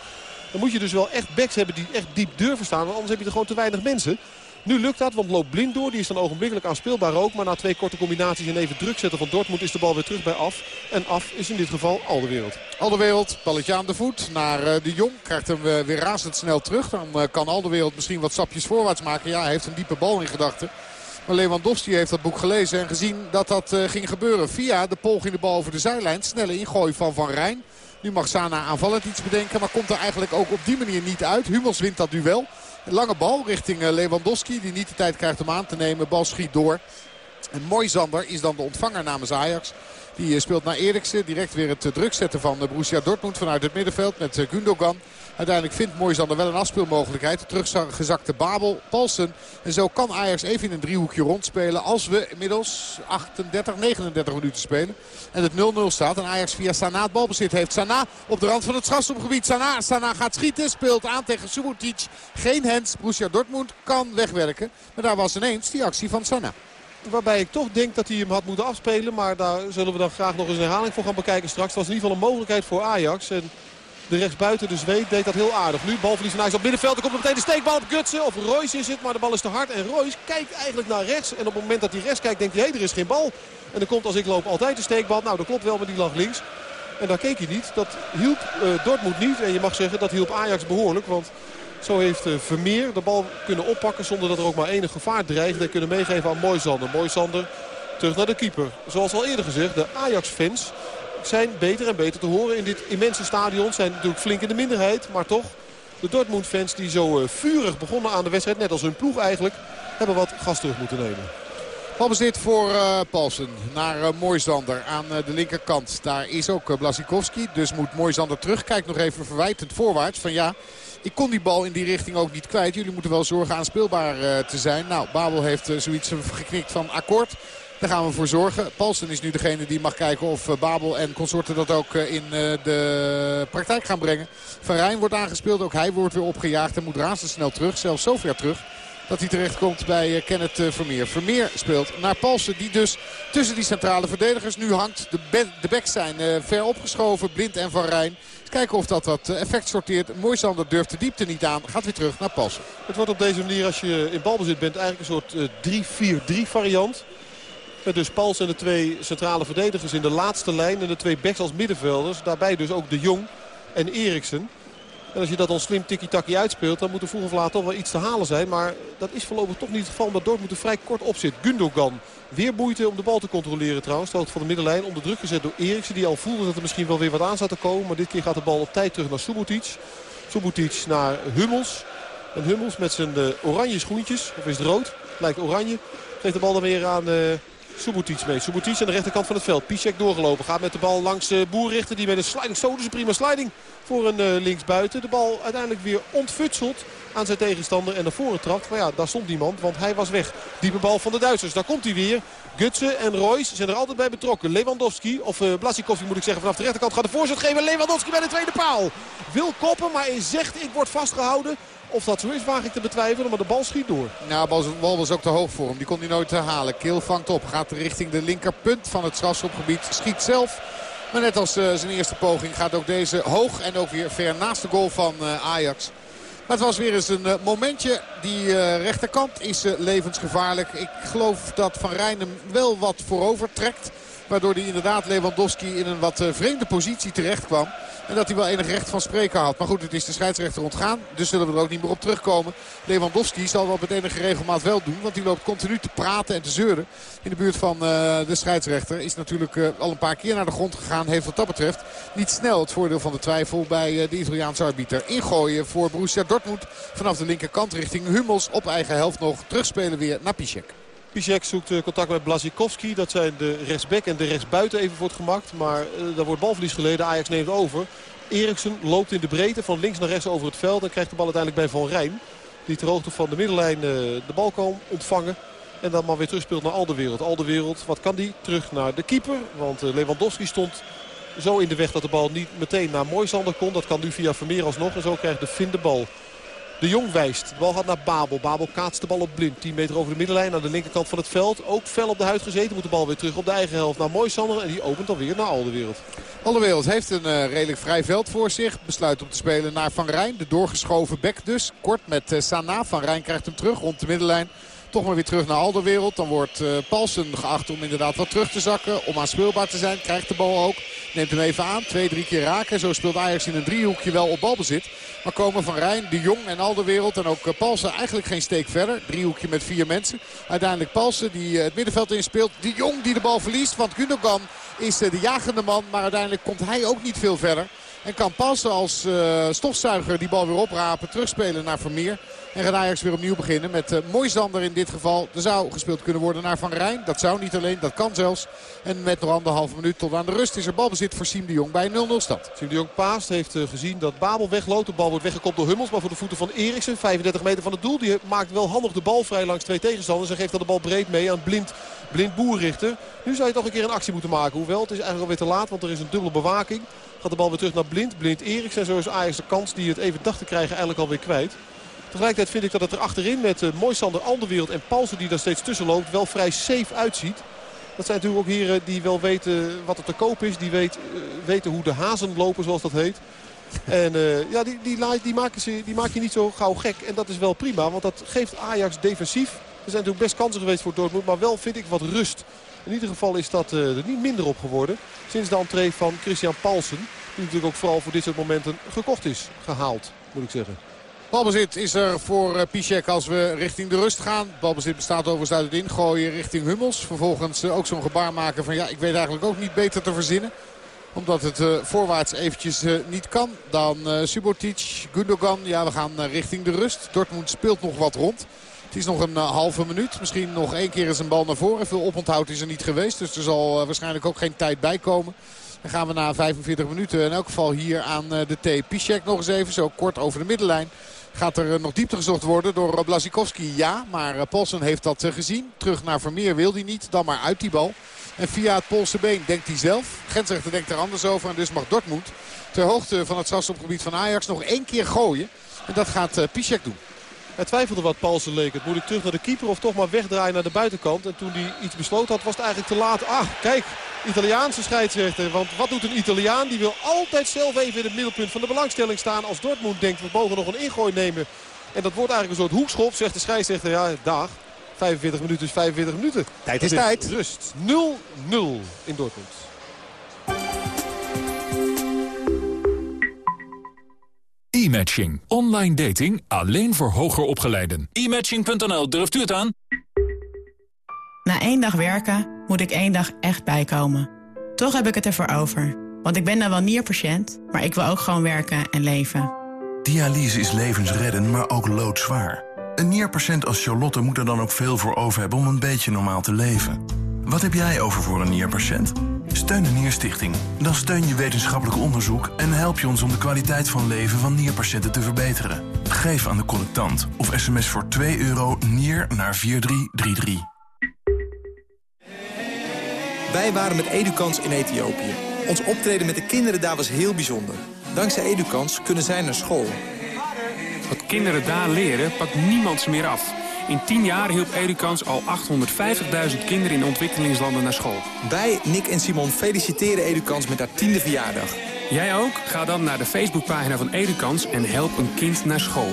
Speaker 1: Dan moet je dus wel echt backs hebben die echt diep durven staan. Want anders heb je er gewoon te weinig mensen. Nu lukt dat, want loopt blind door. Die is dan ogenblikkelijk aanspeelbaar ook. Maar na twee korte combinaties en even druk zetten van Dortmund is de bal weer terug bij Af. En Af is in dit geval al de wereld.
Speaker 2: Al de wereld, balletje aan de voet naar uh, de Jong. Krijgt hem uh, weer razendsnel terug. Dan uh, kan al de wereld misschien wat stapjes voorwaarts maken. Ja, hij heeft een diepe bal in gedachten. Maar Lewandowski heeft dat boek gelezen en gezien dat dat ging gebeuren. Via de poging de bal over de zijlijn. Snelle ingooi van Van Rijn. Nu mag Sana aanvallend iets bedenken. Maar komt er eigenlijk ook op die manier niet uit. Hummels wint dat duel. Lange bal richting eh, Lewandowski. Die niet de tijd krijgt om aan te nemen. Bal schiet door. En Moisander is dan de ontvanger namens Ajax. Die eh, speelt naar Eriksen. Direct weer het eh, druk zetten van Borussia Dortmund vanuit het middenveld met Gundogan. Uiteindelijk vindt Moisander wel een afspeelmogelijkheid. Teruggezakte Babel, Paulsen. En zo kan Ajax even in een driehoekje rondspelen. Als we inmiddels 38, 39 minuten spelen. En het 0-0 staat. En Ajax via Sana het balbezit heeft. Sana op de rand van het strafstopgebied. Sana, Sana gaat schieten. Speelt aan tegen Subotic. Geen hands. Borussia Dortmund kan wegwerken. Maar daar was ineens die actie van Sana.
Speaker 1: Waarbij ik toch denk dat hij hem had moeten afspelen. Maar daar zullen we dan graag nog eens een herhaling voor gaan bekijken straks. Het was in ieder geval een mogelijkheid voor Ajax. En de rechtsbuiten, de Zweed, deed dat heel aardig. Nu balverlies van Ajax op middenveld. Er komt meteen de steekbal op Gutsen. Of Royce is het, maar de bal is te hard. En Royce kijkt eigenlijk naar rechts. En op het moment dat hij rechts kijkt, denkt hij, hé, er is geen bal. En dan komt als ik loop altijd de steekbal. Nou, dat klopt wel, maar die lag links. En daar keek hij niet. Dat hielp uh, Dortmund niet. En je mag zeggen, dat hielp Ajax behoorlijk. Want zo heeft uh, Vermeer de bal kunnen oppakken zonder dat er ook maar enig gevaar dreigde. En kunnen meegeven aan Moisander. Moisander terug naar de keeper. Zoals al eerder gezegd, de Ajax-fans zijn beter en beter te horen in dit immense stadion. Zijn natuurlijk flink in de minderheid, maar toch... De Dortmund-fans die zo uh, vurig begonnen aan de wedstrijd, net als hun ploeg eigenlijk... hebben wat gas terug moeten nemen.
Speaker 2: Balbezit voor uh, Paulsen naar uh, aan de linkerkant. Daar is ook Blasikowski, dus moet Moisander terug. Kijk nog even verwijtend voorwaarts van ja... Ik kon die bal in die richting ook niet kwijt. Jullie moeten wel zorgen aan speelbaar te zijn. Nou, Babel heeft zoiets geknikt van akkoord. Daar gaan we voor zorgen. Paulsen is nu degene die mag kijken of eh, Babel en consorten dat ook eh, in eh, de praktijk gaan brengen. Van Rijn wordt aangespeeld. Ook hij wordt weer opgejaagd en moet razendsnel terug. Zelfs zo ver terug dat hij terechtkomt bij Kenneth Vermeer. Vermeer speelt naar Palsen die dus tussen die centrale verdedigers nu hangt. De, de backs zijn ver opgeschoven, Blind en Van Rijn. Kijken of dat dat effect sorteert. Moisander durft de diepte niet aan. Gaat weer terug naar Palsen.
Speaker 1: Het wordt op deze manier als je in balbezit bent eigenlijk een soort 3-4-3 variant. Met dus Pals en de twee centrale verdedigers in de laatste lijn. En de twee backs als middenvelders. Daarbij dus ook De Jong en Eriksen. En als je dat dan slim tikkie-takkie uitspeelt, dan moet er vroeg of laat toch wel iets te halen zijn. Maar dat is voorlopig toch niet het geval, omdat Dortmund er vrij kort op zit. Gundogan, weer moeite om de bal te controleren trouwens. Stoot van de middenlijn, onder druk gezet door Eriksen. Die al voelde dat er misschien wel weer wat aan zou te komen. Maar dit keer gaat de bal op tijd terug naar Subotic. Subotic naar Hummels. En Hummels met zijn uh, oranje schoentjes, of is het rood? Lijkt oranje. Geeft de bal dan weer aan... Uh, Subotic mee. Subotic aan de rechterkant van het veld. Piszek doorgelopen. Gaat met de bal langs Boer richten. Die met een sliding. Zo dus een prima sliding voor een uh, linksbuiten. De bal uiteindelijk weer ontfutselt aan zijn tegenstander. En naar voren trapt. Maar ja, daar stond niemand. Want hij was weg. Diepe bal van de Duitsers. Daar komt hij weer. Gutsen en Royce zijn er altijd bij betrokken. Lewandowski, of uh, Blasikowski moet ik zeggen, vanaf de rechterkant gaat de voorzet geven. Lewandowski bij de tweede paal. Wil koppen, maar hij zegt ik word vastgehouden. Of dat zo is, waag ik te betwijfelen. Maar de bal schiet door.
Speaker 2: Ja, de bal was ook te hoog voor hem. Die kon hij nooit halen. Keel vangt op. Gaat richting de linkerpunt van het strafschopgebied. Schiet zelf. Maar net als uh, zijn eerste poging gaat ook deze hoog. En ook weer ver naast de goal van uh, Ajax. Maar het was weer eens een momentje. Die rechterkant is levensgevaarlijk. Ik geloof dat Van Rijn wel wat voorover trekt. Waardoor hij inderdaad Lewandowski in een wat vreemde positie terecht kwam. En dat hij wel enig recht van spreken had. Maar goed, het is de scheidsrechter ontgaan. Dus zullen we er ook niet meer op terugkomen. Lewandowski zal dat met enige regelmaat wel doen. Want hij loopt continu te praten en te zeuren. In de buurt van uh, de scheidsrechter. Is natuurlijk uh, al een paar keer naar de grond gegaan. Heeft wat dat betreft niet snel het voordeel van de twijfel bij de Italiaanse arbiter. Ingooien voor Borussia Dortmund. Vanaf de linkerkant richting Hummels. Op eigen helft nog terugspelen weer naar Piszek.
Speaker 1: Piszek zoekt contact met Blazikowski. Dat zijn de rechtsback en de rechtsbuiten even het gemaakt. Maar uh, daar wordt balverlies geleden. Ajax neemt over. Eriksen loopt in de breedte van links naar rechts over het veld. En krijgt de bal uiteindelijk bij Van Rijn. Die ter hoogte van de middenlijn uh, de bal kan ontvangen. En dan maar weer terugspeelt naar Alderwereld. Alderwereld, wat kan die? Terug naar de keeper. Want Lewandowski stond zo in de weg dat de bal niet meteen naar Moisander kon. Dat kan nu via Vermeer alsnog. En zo krijgt de Vin de bal. De Jong wijst. De bal gaat naar Babel. Babel kaatst de bal op blind. 10 meter over de middenlijn aan de linkerkant van het veld. Ook fel op de huid gezeten. Moet de bal weer terug op de eigen helft naar Moisander. En die opent dan weer naar Alderwereld.
Speaker 2: Alderwereld heeft een uh, redelijk vrij veld voor zich. Besluit om te spelen naar Van Rijn. De doorgeschoven bek dus. Kort met uh, Sana. Van Rijn krijgt hem terug rond de middenlijn. Toch maar weer terug naar Alderwereld. Dan wordt uh, Paulsen geacht om inderdaad wat terug te zakken. Om aanspeelbaar te zijn. Krijgt de bal ook. Neemt hem even aan. Twee, drie keer raken. Zo speelt Ajax in een driehoekje wel op balbezit. Maar komen Van Rijn, De Jong en Alderwereld en ook Palsen eigenlijk geen steek verder. Driehoekje met vier mensen. Uiteindelijk Palsen die het middenveld inspeelt. De Jong die de bal verliest. Want Gundogan is de jagende man. Maar uiteindelijk komt hij ook niet veel verder. En kan Paulsen als stofzuiger die bal weer oprapen. Terugspelen naar Vermeer. En gaat Ajax weer opnieuw beginnen met uh, Moisander in dit geval. Er zou gespeeld kunnen worden naar Van Rijn. Dat zou niet alleen, dat kan zelfs. En met nog anderhalve minuut tot aan de rust is er balbezit voor Siem de Jong bij 0-0 stand.
Speaker 1: Siem de Jong paast heeft uh, gezien dat Babel wegloopt. De bal wordt weggekopt door Hummels, maar voor de voeten van Eriksen. 35 meter van het doel. Die maakt wel handig de bal vrij langs twee tegenstanders. En geeft dan de bal breed mee aan Blind, Blind Boerrichter. Nu zou je toch een keer een actie moeten maken. Hoewel, het is eigenlijk alweer te laat, want er is een dubbele bewaking. Gaat de bal weer terug naar Blind. Blind Eriksen. Zo is Ajax de kans die het even dacht te krijgen eigenlijk alweer kwijt. Tegelijkertijd vind ik dat het er achterin met uh, Moisander, Anderwereld en Paulsen die daar steeds tussen loopt wel vrij safe uitziet. Dat zijn natuurlijk ook heren die wel weten wat er te koop is. Die weet, uh, weten hoe de hazen lopen zoals dat heet. En uh, ja, die, die, die, maken ze, die maak je niet zo gauw gek. En dat is wel prima, want dat geeft Ajax defensief. Er zijn natuurlijk best kansen geweest voor Dortmund, maar wel vind ik wat rust. In ieder geval is dat er niet minder op geworden. Sinds de entree van Christian Paulsen. Die natuurlijk ook vooral voor dit soort momenten gekocht is. Gehaald, moet ik zeggen.
Speaker 2: Balbezit is er voor uh, Piszek als we richting de rust gaan. Balbezit bestaat overigens uit het ingooien richting Hummels. Vervolgens uh, ook zo'n gebaar maken van ja, ik weet eigenlijk ook niet beter te verzinnen. Omdat het uh, voorwaarts eventjes niet kan. Dan Subotic, Gundogan. Ja, we gaan richting de rust. Dortmund speelt nog wat rond. Het is nog een halve minuut. Misschien nog één keer eens een bal naar voren. Veel oponthoud is er niet geweest. Dus er zal waarschijnlijk ook geen tijd bij komen. Dan gaan we na 45 minuten in elk geval hier aan de T. Piszek nog eens even zo kort over de middenlijn. Gaat er nog diepte gezocht worden door Blazikowski? Ja, maar Paulsen heeft dat gezien. Terug naar Vermeer wil hij niet. Dan maar uit die bal. En via het Poolse been denkt hij zelf. Grensrechter denkt er anders over. En dus mag Dortmund ter hoogte van het strafstopgebied van Ajax nog één keer gooien. En dat gaat Piszek doen.
Speaker 1: Hij twijfelde wat Paulsen leek. Het moet ik terug naar de keeper of toch maar wegdraaien naar de buitenkant. En toen hij iets besloten had was het eigenlijk te laat. Ah, kijk, Italiaanse scheidsrechter. Want wat doet een Italiaan? Die wil altijd zelf even in het middelpunt van de belangstelling staan. Als Dortmund denkt, we mogen nog een ingooi nemen. En dat wordt eigenlijk een soort hoekschop, zegt de scheidsrechter. Ja, dag. 45 minuten is 45 minuten.
Speaker 2: Tijd is, is tijd.
Speaker 1: Rust. 0-0 in Dortmund.
Speaker 4: E-matching. Online dating alleen voor hoger opgeleiden.
Speaker 5: E-matching.nl, durft u het aan?
Speaker 6: Na één dag werken moet ik één dag echt bijkomen. Toch heb ik het ervoor over. Want ik ben dan wel nierpatiënt, maar ik wil ook gewoon werken en leven.
Speaker 7: Dialyse is levensredden, maar ook loodzwaar. Een nierpatiënt als Charlotte moet er dan ook veel voor over hebben om een beetje normaal te leven. Wat heb jij over voor een nierpatiënt? Steun de Nierstichting. Dan steun je wetenschappelijk onderzoek en help je ons om de kwaliteit van leven van nierpatiënten te verbeteren. Geef aan de collectant of sms voor 2 euro nier naar 4333.
Speaker 8: Wij waren met Edukans in Ethiopië. Ons optreden met de kinderen daar was heel bijzonder. Dankzij Edukans kunnen zij naar school.
Speaker 9: Wat kinderen daar leren, pakt niemand ze meer af. In 10 jaar hielp Edukans al 850.000 kinderen in ontwikkelingslanden naar school.
Speaker 8: Wij, Nick en Simon, feliciteren Edukans met haar tiende verjaardag.
Speaker 9: Jij ook? Ga dan naar de Facebookpagina van Edukans en help een kind naar school.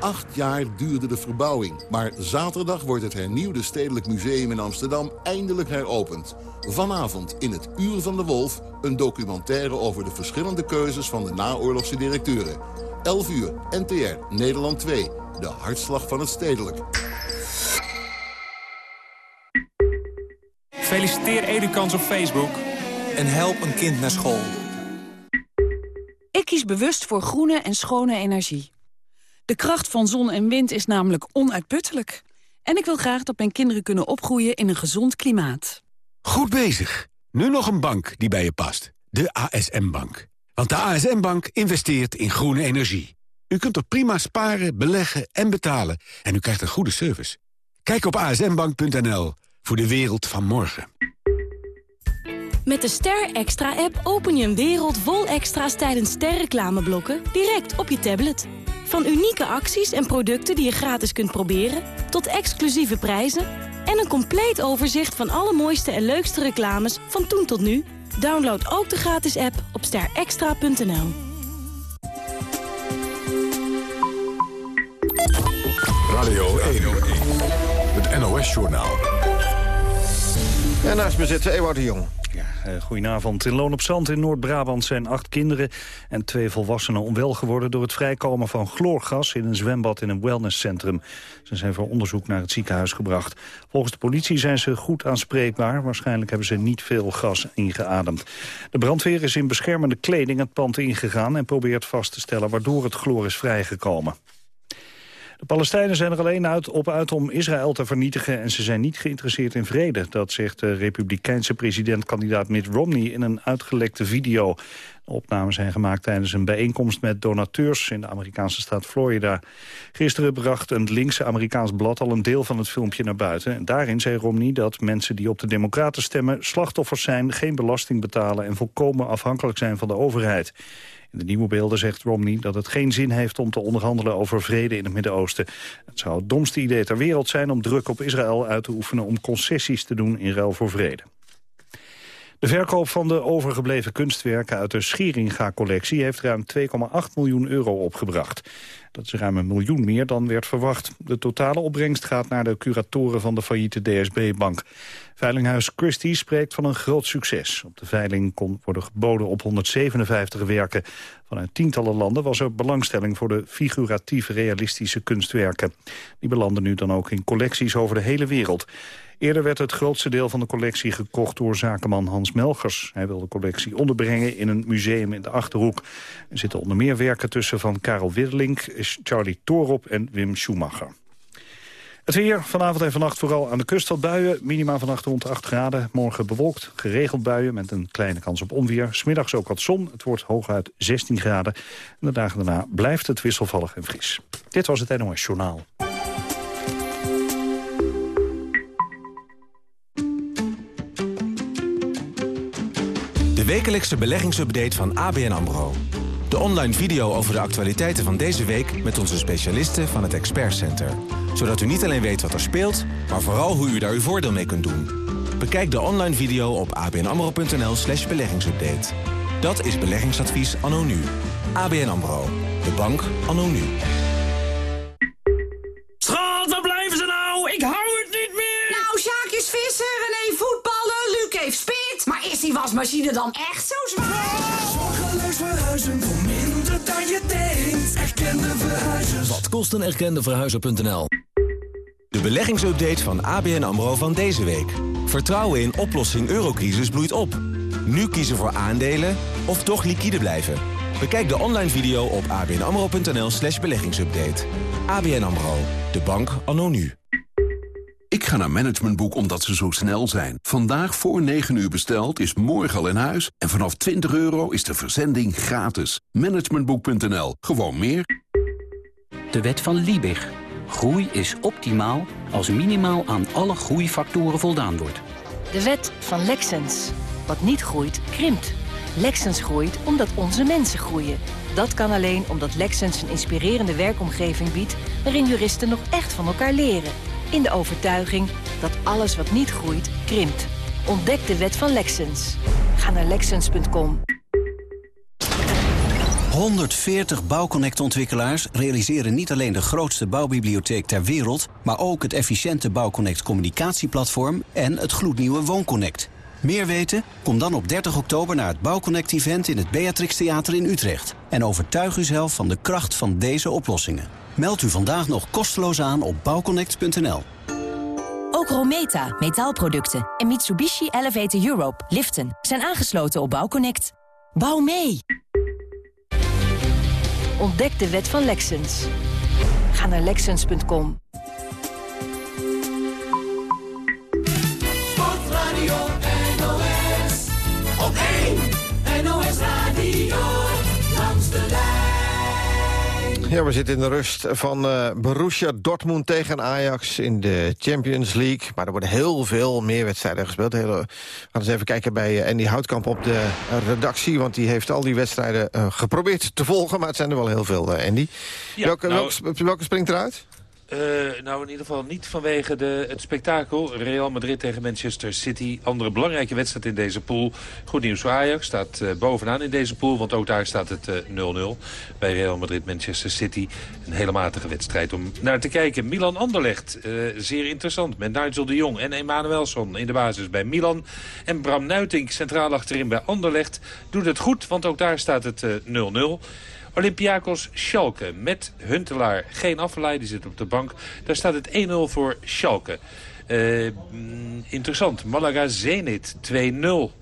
Speaker 10: Acht jaar duurde de verbouwing, maar zaterdag wordt het hernieuwde Stedelijk Museum in Amsterdam eindelijk heropend. Vanavond in het Uur van de Wolf een documentaire over de verschillende keuzes van de naoorlogse directeuren. 11 uur, NTR, Nederland 2, de hartslag van het stedelijk.
Speaker 9: Feliciteer Edukans op Facebook.
Speaker 8: En help een kind naar school.
Speaker 11: Ik kies bewust voor groene en schone energie. De kracht van zon en wind is namelijk onuitputtelijk. En ik wil graag dat mijn kinderen kunnen opgroeien in een gezond klimaat.
Speaker 12: Goed bezig. Nu nog een bank die bij je past. De ASM-bank. Want de ASM-bank investeert in groene energie. U kunt er prima sparen, beleggen en betalen. En u krijgt een goede service. Kijk op asmbank.nl voor de wereld van morgen.
Speaker 13: Met de Ster Extra-app open je een wereld vol extra's tijdens sterreclameblokken direct op je tablet. Van unieke acties en producten die je gratis kunt proberen... tot exclusieve prijzen en een compleet overzicht van alle mooiste en leukste reclames van toen tot nu. Download ook de gratis app op sterextra.nl.
Speaker 4: Radio 1, het NOS-journaal.
Speaker 14: En naast me zit Ewout de Jong. Ja, uh, goedenavond. In Loon op Zand in Noord-Brabant zijn acht kinderen en twee volwassenen onwel geworden door het vrijkomen van chloorgas in een zwembad in een wellnesscentrum. Ze zijn voor onderzoek naar het ziekenhuis gebracht. Volgens de politie zijn ze goed aanspreekbaar. Waarschijnlijk hebben ze niet veel gas ingeademd. De brandweer is in beschermende kleding het pand ingegaan en probeert vast te stellen waardoor het chloor is vrijgekomen. De Palestijnen zijn er alleen uit, op uit om Israël te vernietigen... en ze zijn niet geïnteresseerd in vrede. Dat zegt de republikeinse presidentkandidaat Mitt Romney... in een uitgelekte video. De opnames zijn gemaakt tijdens een bijeenkomst met donateurs... in de Amerikaanse staat Florida. Gisteren bracht een linkse Amerikaans blad al een deel van het filmpje naar buiten. En daarin zei Romney dat mensen die op de democraten stemmen... slachtoffers zijn, geen belasting betalen... en volkomen afhankelijk zijn van de overheid. In de nieuwe beelden zegt Romney dat het geen zin heeft om te onderhandelen over vrede in het Midden-Oosten. Het zou het domste idee ter wereld zijn om druk op Israël uit te oefenen om concessies te doen in ruil voor vrede. De verkoop van de overgebleven kunstwerken uit de Scheringa-collectie... heeft ruim 2,8 miljoen euro opgebracht. Dat is ruim een miljoen meer dan werd verwacht. De totale opbrengst gaat naar de curatoren van de failliete DSB-bank. Veilinghuis Christie spreekt van een groot succes. Op de veiling kon worden geboden op 157 werken. Vanuit tientallen landen was er belangstelling voor de figuratieve realistische kunstwerken. Die belanden nu dan ook in collecties over de hele wereld. Eerder werd het grootste deel van de collectie gekocht door zakenman Hans Melgers. Hij wil de collectie onderbrengen in een museum in de Achterhoek. Er zitten onder meer werken tussen van Karel Widdelink, Charlie Torop en Wim Schumacher. Het weer vanavond en vannacht vooral aan de kust wat buien. Minima vannacht rond 8 graden. Morgen bewolkt, geregeld buien met een kleine kans op onweer. Smiddags ook wat zon. Het wordt hooguit 16 graden. En de dagen daarna blijft het wisselvallig en fris. Dit was het NOS Journaal.
Speaker 15: Wekelijkse beleggingsupdate van ABN AMRO. De online video over de actualiteiten van deze week... met onze specialisten van het Expert Center. Zodat u niet alleen weet wat er speelt, maar vooral hoe u daar uw voordeel mee kunt doen. Bekijk de online video op abnamro.nl slash beleggingsupdate. Dat is beleggingsadvies anno nu. ABN AMRO. De bank anno nu.
Speaker 16: Wasmachine dan echt zo zwaar?
Speaker 17: Zorgeloos verhuizen voor minder dan je denkt. Erkende verhuizers.
Speaker 18: Wat kost een erkende verhuizer.nl?
Speaker 15: De beleggingsupdate van ABN AMRO van deze week. Vertrouwen in oplossing eurocrisis bloeit op. Nu kiezen voor aandelen of toch liquide blijven. Bekijk de online video op abnamro.nl slash beleggingsupdate. ABN AMRO, de bank anno nu.
Speaker 19: Ik ga naar Managementboek omdat ze zo snel zijn. Vandaag voor 9 uur besteld is morgen al in huis. En vanaf 20 euro is de verzending gratis. Managementboek.nl. Gewoon meer.
Speaker 20: De wet van Liebig. Groei is optimaal als minimaal aan alle groeifactoren voldaan wordt.
Speaker 21: De wet van Lexens. Wat niet groeit, krimpt. Lexens groeit omdat onze mensen groeien. Dat kan alleen omdat Lexens een inspirerende werkomgeving biedt... waarin juristen nog echt van elkaar leren. In de overtuiging dat alles wat niet groeit, krimpt. Ontdek de wet van Lexens. Ga naar Lexens.com.
Speaker 22: 140 bouwconnect-ontwikkelaars realiseren niet alleen de grootste bouwbibliotheek ter wereld... maar ook het efficiënte Bouwconnect communicatieplatform en het gloednieuwe WoonConnect. Meer weten? Kom dan op 30 oktober naar het Bouwconnect-event in het Beatrix Theater in Utrecht. En overtuig uzelf van de kracht van deze oplossingen. Meld u vandaag nog kosteloos aan op bouwconnect.nl.
Speaker 23: Ook Rometa, metaalproducten en Mitsubishi Elevator Europe, liften, zijn aangesloten op Bouwconnect. Bouw mee!
Speaker 21: Ontdek de wet van Lexens. Ga naar Lexens.com.
Speaker 2: Ja, we zitten in de rust van uh, Borussia Dortmund tegen Ajax in de Champions League. Maar er worden heel veel meer wedstrijden gespeeld. Hele, we gaan eens even kijken bij uh, Andy Houtkamp op de redactie. Want die heeft al die wedstrijden geprobeerd te volgen. Maar het zijn er wel heel veel, Andy.
Speaker 3: Ja,
Speaker 2: welke,
Speaker 3: nou,
Speaker 2: welke, welke springt eruit?
Speaker 3: Uh, nou, in ieder geval niet vanwege de, het spektakel. Real Madrid tegen Manchester City. Andere belangrijke wedstrijd in deze pool. Goed nieuws voor Ajax. Staat uh, bovenaan in deze pool. Want ook daar staat het 0-0. Uh, bij Real Madrid-Manchester City. Een hele matige wedstrijd om naar te kijken. Milan-Anderlecht. zeer interessant. Met Nigel de Jong en Emanuelson in de basis bij Milan. En Bram Nuitink centraal achterin bij Anderlecht. Doet het goed, want ook daar staat het 0-0. Olympiakos Schalke met Huntelaar. Geen afvallei, die zit op de bank. Daar staat het 1-0 voor Schalke. Uh, interessant. Malaga Zenit 2-0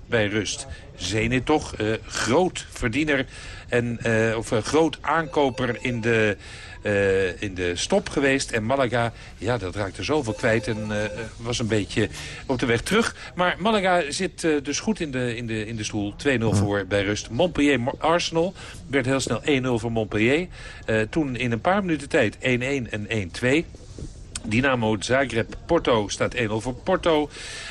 Speaker 3: bij rust. Zenit toch uh, groot verdiener en uh, of groot aankoper in de uh, in de stop geweest. En Malaga, ja, dat raakte zoveel kwijt en uh, was een beetje op de weg terug. Maar Malaga zit uh, dus goed in de, in de, in de stoel. 2-0 voor bij rust. Montpellier-Arsenal werd heel snel 1-0 voor Montpellier. toen in een paar minuten tijd 1-1 en 1-2. Dynamo Zagreb Porto staat 1-0 voor Porto.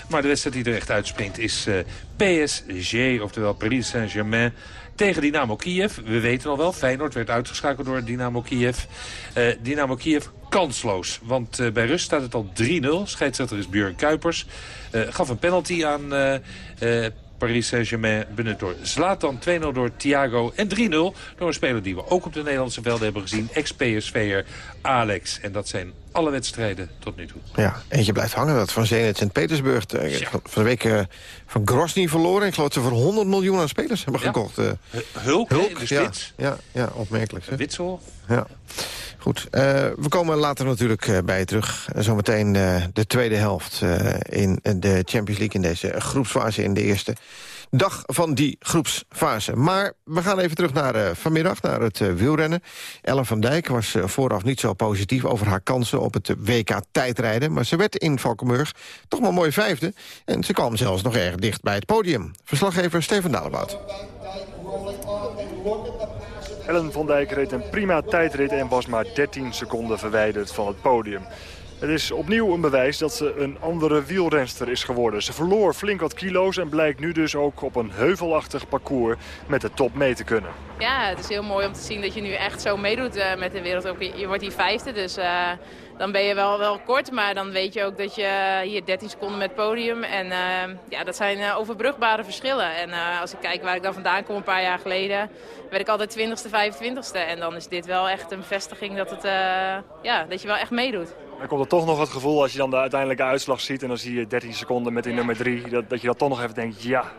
Speaker 3: Maar de wedstrijd die er echt uitspringt is uh, PSG, oftewel Paris Saint-Germain tegen Dynamo Kiev. We weten al wel, Feyenoord werd uitgeschakeld door Dynamo Kiev. Uh, Dynamo Kiev kansloos, want uh, bij rust staat het al 3-0. Scheidsrechter is Björn Kuipers. Gaf een penalty aan Paris Saint-Germain benut door Zlatan. 2-0 door Thiago en 3-0 door een speler die we ook op de Nederlandse velden hebben gezien. Ex-PSV'er Alex. En dat zijn alle wedstrijden tot nu toe.
Speaker 24: Ja, eentje blijft hangen. Dat van Zenit Sint-Petersburg. Ja. Van, de week uh, van Grosny verloren. Ik geloof dat ze voor 100 miljoen aan spelers hebben ja. gekocht. Uh,
Speaker 3: Hulk, Hulk de spits.
Speaker 24: Ja, ja, ja opmerkelijk. Hè?
Speaker 3: Witsel.
Speaker 24: Ja. Goed, uh, we komen later natuurlijk bij je terug. Zometeen de tweede helft in de Champions League... in deze groepsfase in de eerste dag van die groepsfase. Maar we gaan even terug naar uh, vanmiddag, naar het uh, wielrennen. Ellen van Dijk was uh, vooraf niet zo positief over haar kansen op het WK tijdrijden. Maar ze werd in Valkenburg toch maar mooi vijfde. En ze kwam zelfs nog erg dicht bij het podium. Verslaggever Steven Dalebout.
Speaker 25: Ellen van Dijk reed een prima tijdrit en was maar 13 seconden verwijderd van het podium. Het is opnieuw een bewijs dat ze een andere wielrenster is geworden. Ze verloor flink wat kilo's en blijkt nu dus ook op een heuvelachtig parcours met de top mee te kunnen.
Speaker 26: Ja, het is heel mooi om te zien dat je nu echt zo meedoet uh, met de wereld. Je wordt hier vijfde, dus uh, dan ben je wel, wel kort. Maar dan weet je ook dat je hier 13 seconden met podium. En uh, ja, dat zijn overbrugbare verschillen. En als ik kijk waar ik dan vandaan kom een paar jaar geleden... werd ik altijd 20ste, 25ste. En dan is dit wel echt een bevestiging dat, het, ja, dat je wel echt meedoet.
Speaker 25: Dan komt er toch nog het gevoel als je dan de uiteindelijke uitslag ziet... en dan zie je 13 seconden met die nummer 3... Dat, dat je dat toch nog even denkt, ja,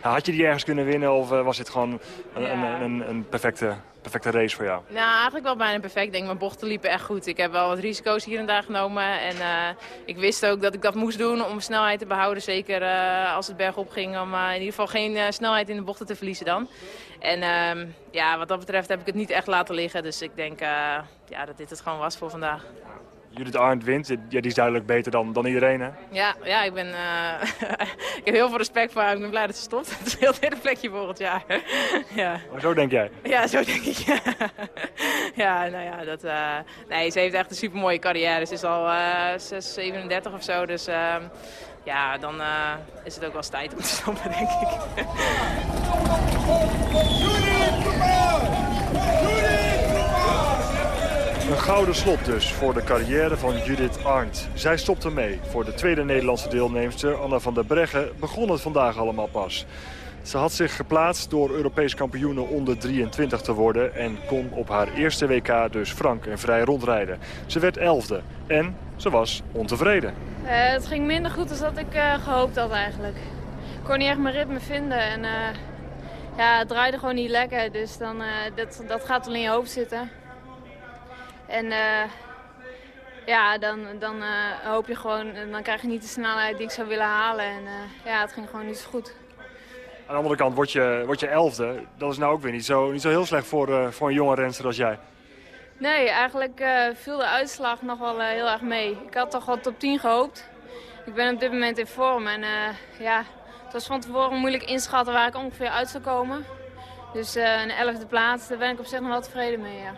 Speaker 25: had je die ergens kunnen winnen... of was dit gewoon een, een, een, een, perfecte, perfecte race voor jou?
Speaker 26: Nou, eigenlijk wel bijna perfect. Ik denk, mijn bochten liepen echt goed. Ik heb wel wat risico's hier en daar genomen. En uh, ik wist ook dat ik dat moest doen om snelheid te behouden. Zeker uh, als het bergop ging. Om uh, in ieder geval geen snelheid in de bochten te verliezen dan. En uh, ja, wat dat betreft heb ik het niet echt laten liggen. Dus ik denk ja, dat dit het gewoon was voor vandaag.
Speaker 25: Judith Arndt wint, ja, die is duidelijk beter dan, dan iedereen, hè?
Speaker 26: Ja, ja ik, ben, uh, ik heb heel veel respect voor haar. Ik ben blij dat ze stopt. Het is een heel tweede plekje volgend jaar. ja.
Speaker 25: Maar zo denk jij?
Speaker 26: Ja, zo denk ik, ja. ja, nou ja, dat... Uh, nee, ze heeft echt een super mooie carrière. Ze is al uh, 6, 37 of zo, dus... Uh, ja, dan is het ook wel eens tijd om te stoppen, denk ik.
Speaker 25: Een gouden slot dus voor de carrière van Judith Arndt. Zij stopte mee. Voor de tweede Nederlandse deelnemster, Anna van der Breggen, begon het vandaag allemaal pas. Ze had zich geplaatst door Europees kampioenen onder 23 te worden... en kon op haar eerste WK dus frank en vrij rondrijden. Ze werd elfde en ze was ontevreden.
Speaker 27: Uh, het ging minder goed dan dat ik uh, gehoopt had eigenlijk. Ik kon niet echt mijn ritme vinden en uh, ja, het draaide gewoon niet lekker. Dus dan, dat, dat gaat wel in je hoofd zitten. En uh, ja, dan, dan uh, hoop je gewoon, dan krijg je niet de snelheid die ik zou willen halen. En uh, ja, het ging gewoon niet zo goed.
Speaker 25: Aan de andere kant word je, word je elfde. Dat is nou ook weer niet zo, niet zo heel slecht voor, voor een jonge renster als jij.
Speaker 27: Nee, eigenlijk viel de uitslag nog wel heel erg mee. Ik had toch wel top 10 gehoopt. Ik ben op dit moment in vorm en ja, het was van tevoren moeilijk inschatten waar ik ongeveer uit zou komen. Dus een elfde plaats, daar ben ik op zich nog wel tevreden mee, ja.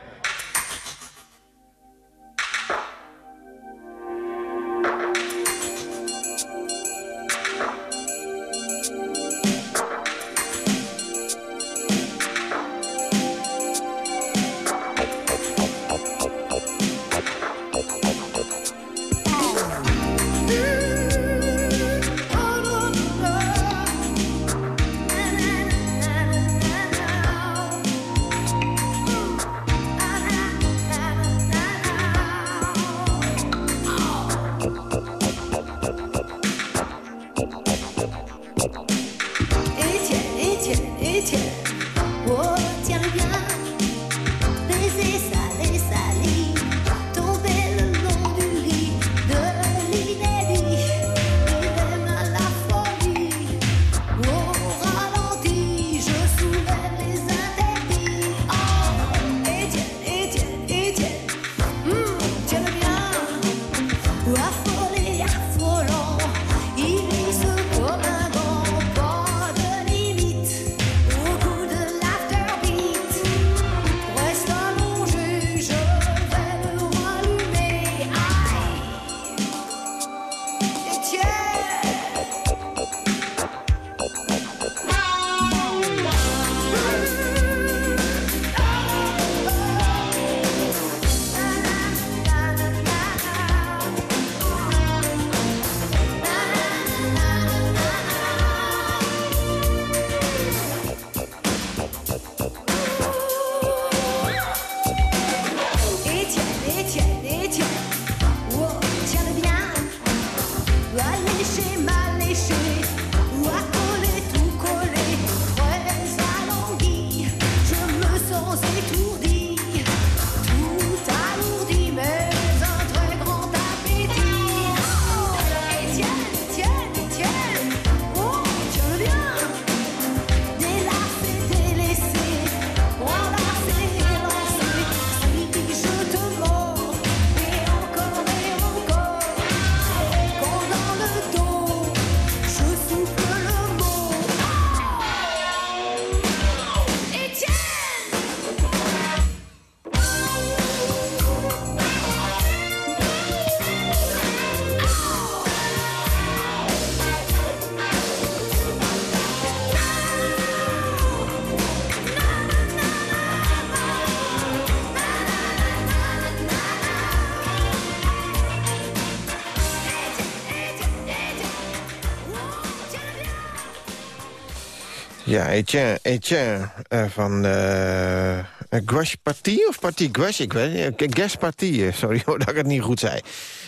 Speaker 28: Ja, Etienne, Etienne eh, van uh, Gouache Partie of Partie Gouache? Ik weet niet. Gas Partie, sorry hoor dat ik het niet goed zei.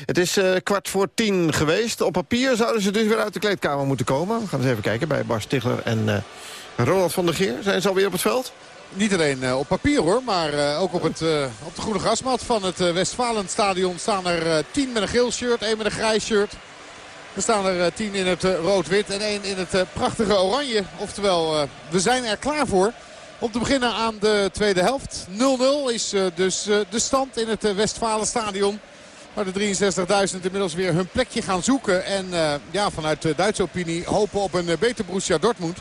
Speaker 28: Het is eh, kwart voor tien geweest. Op papier zouden ze dus weer uit de kleedkamer moeten komen. We gaan eens even kijken bij Bas Stigler en eh, Ronald van der Geer. Zijn ze alweer op het veld?
Speaker 2: Niet alleen eh, op papier hoor, maar eh, ook op, het, eh, op de groene grasmat van het Westfalenstadion staan er eh, tien met een geel shirt, één met een grijs shirt. Er staan er eh, tien in het eh, rood-wit en één in het eh, prachtige oranje. Oftewel, we zijn er klaar voor. Om te beginnen aan de tweede helft. 0-0 is dus de stand in het Westfalenstadion. Waar de 63.000 inmiddels weer hun plekje gaan zoeken. En ja, vanuit de Duitse opinie hopen op een beter Borussia Dortmund.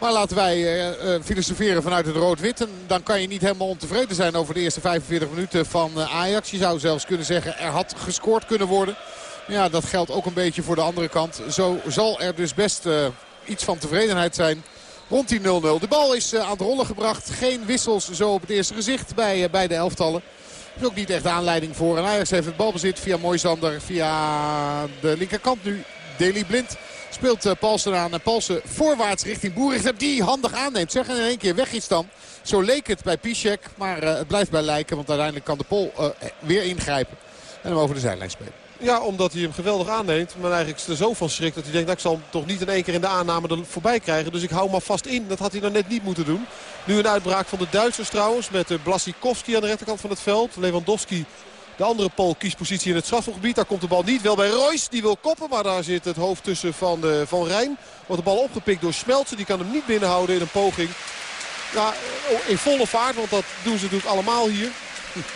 Speaker 2: Maar laten wij filosoferen vanuit het rood-wit. En dan kan je niet helemaal ontevreden zijn over de eerste 45 minuten van Ajax. Je zou zelfs kunnen zeggen er had gescoord kunnen worden. Ja, dat geldt ook een beetje voor de andere kant. Zo zal er dus best eh, iets van tevredenheid zijn rond die 0-0. De bal is eh, aan het rollen gebracht. Geen wissels zo op het eerste gezicht bij uh, beide elftallen. Er is ook niet echt aanleiding voor. En Ajax heeft het balbezit via Moisander. Via de linkerkant nu Deli Blind. Speelt Paulsen aan. En Paulsen voorwaarts richting Boericht. Die handig aanneemt. Zeg en in één keer weg iets dan. Zo leek het bij Piszek. Maar het blijft bij lijken. Want uiteindelijk kan de Pol weer ingrijpen. En hem over de zijlijn spelen.
Speaker 1: Ja, omdat hij hem geweldig aanneemt. Maar eigenlijk er zo van schrikt dat hij denkt... dat nou, ik zal toch niet in één keer in de aanname er voorbij krijgen. Dus ik hou maar vast in. Dat had hij nou net niet moeten doen. Nu een uitbraak van de Duitsers trouwens. Met uh, Blasikowski aan de rechterkant van het veld. Lewandowski, de andere Pool, kiest positie in het strafgebied. Daar komt de bal niet. Wel bij Royce. Die wil koppen. Maar daar zit het hoofd tussen van, uh, van Rijn. Wordt de bal opgepikt door Smeltsen. Die kan hem niet binnenhouden in een poging. Ja, in volle vaart. Want dat doen ze natuurlijk allemaal hier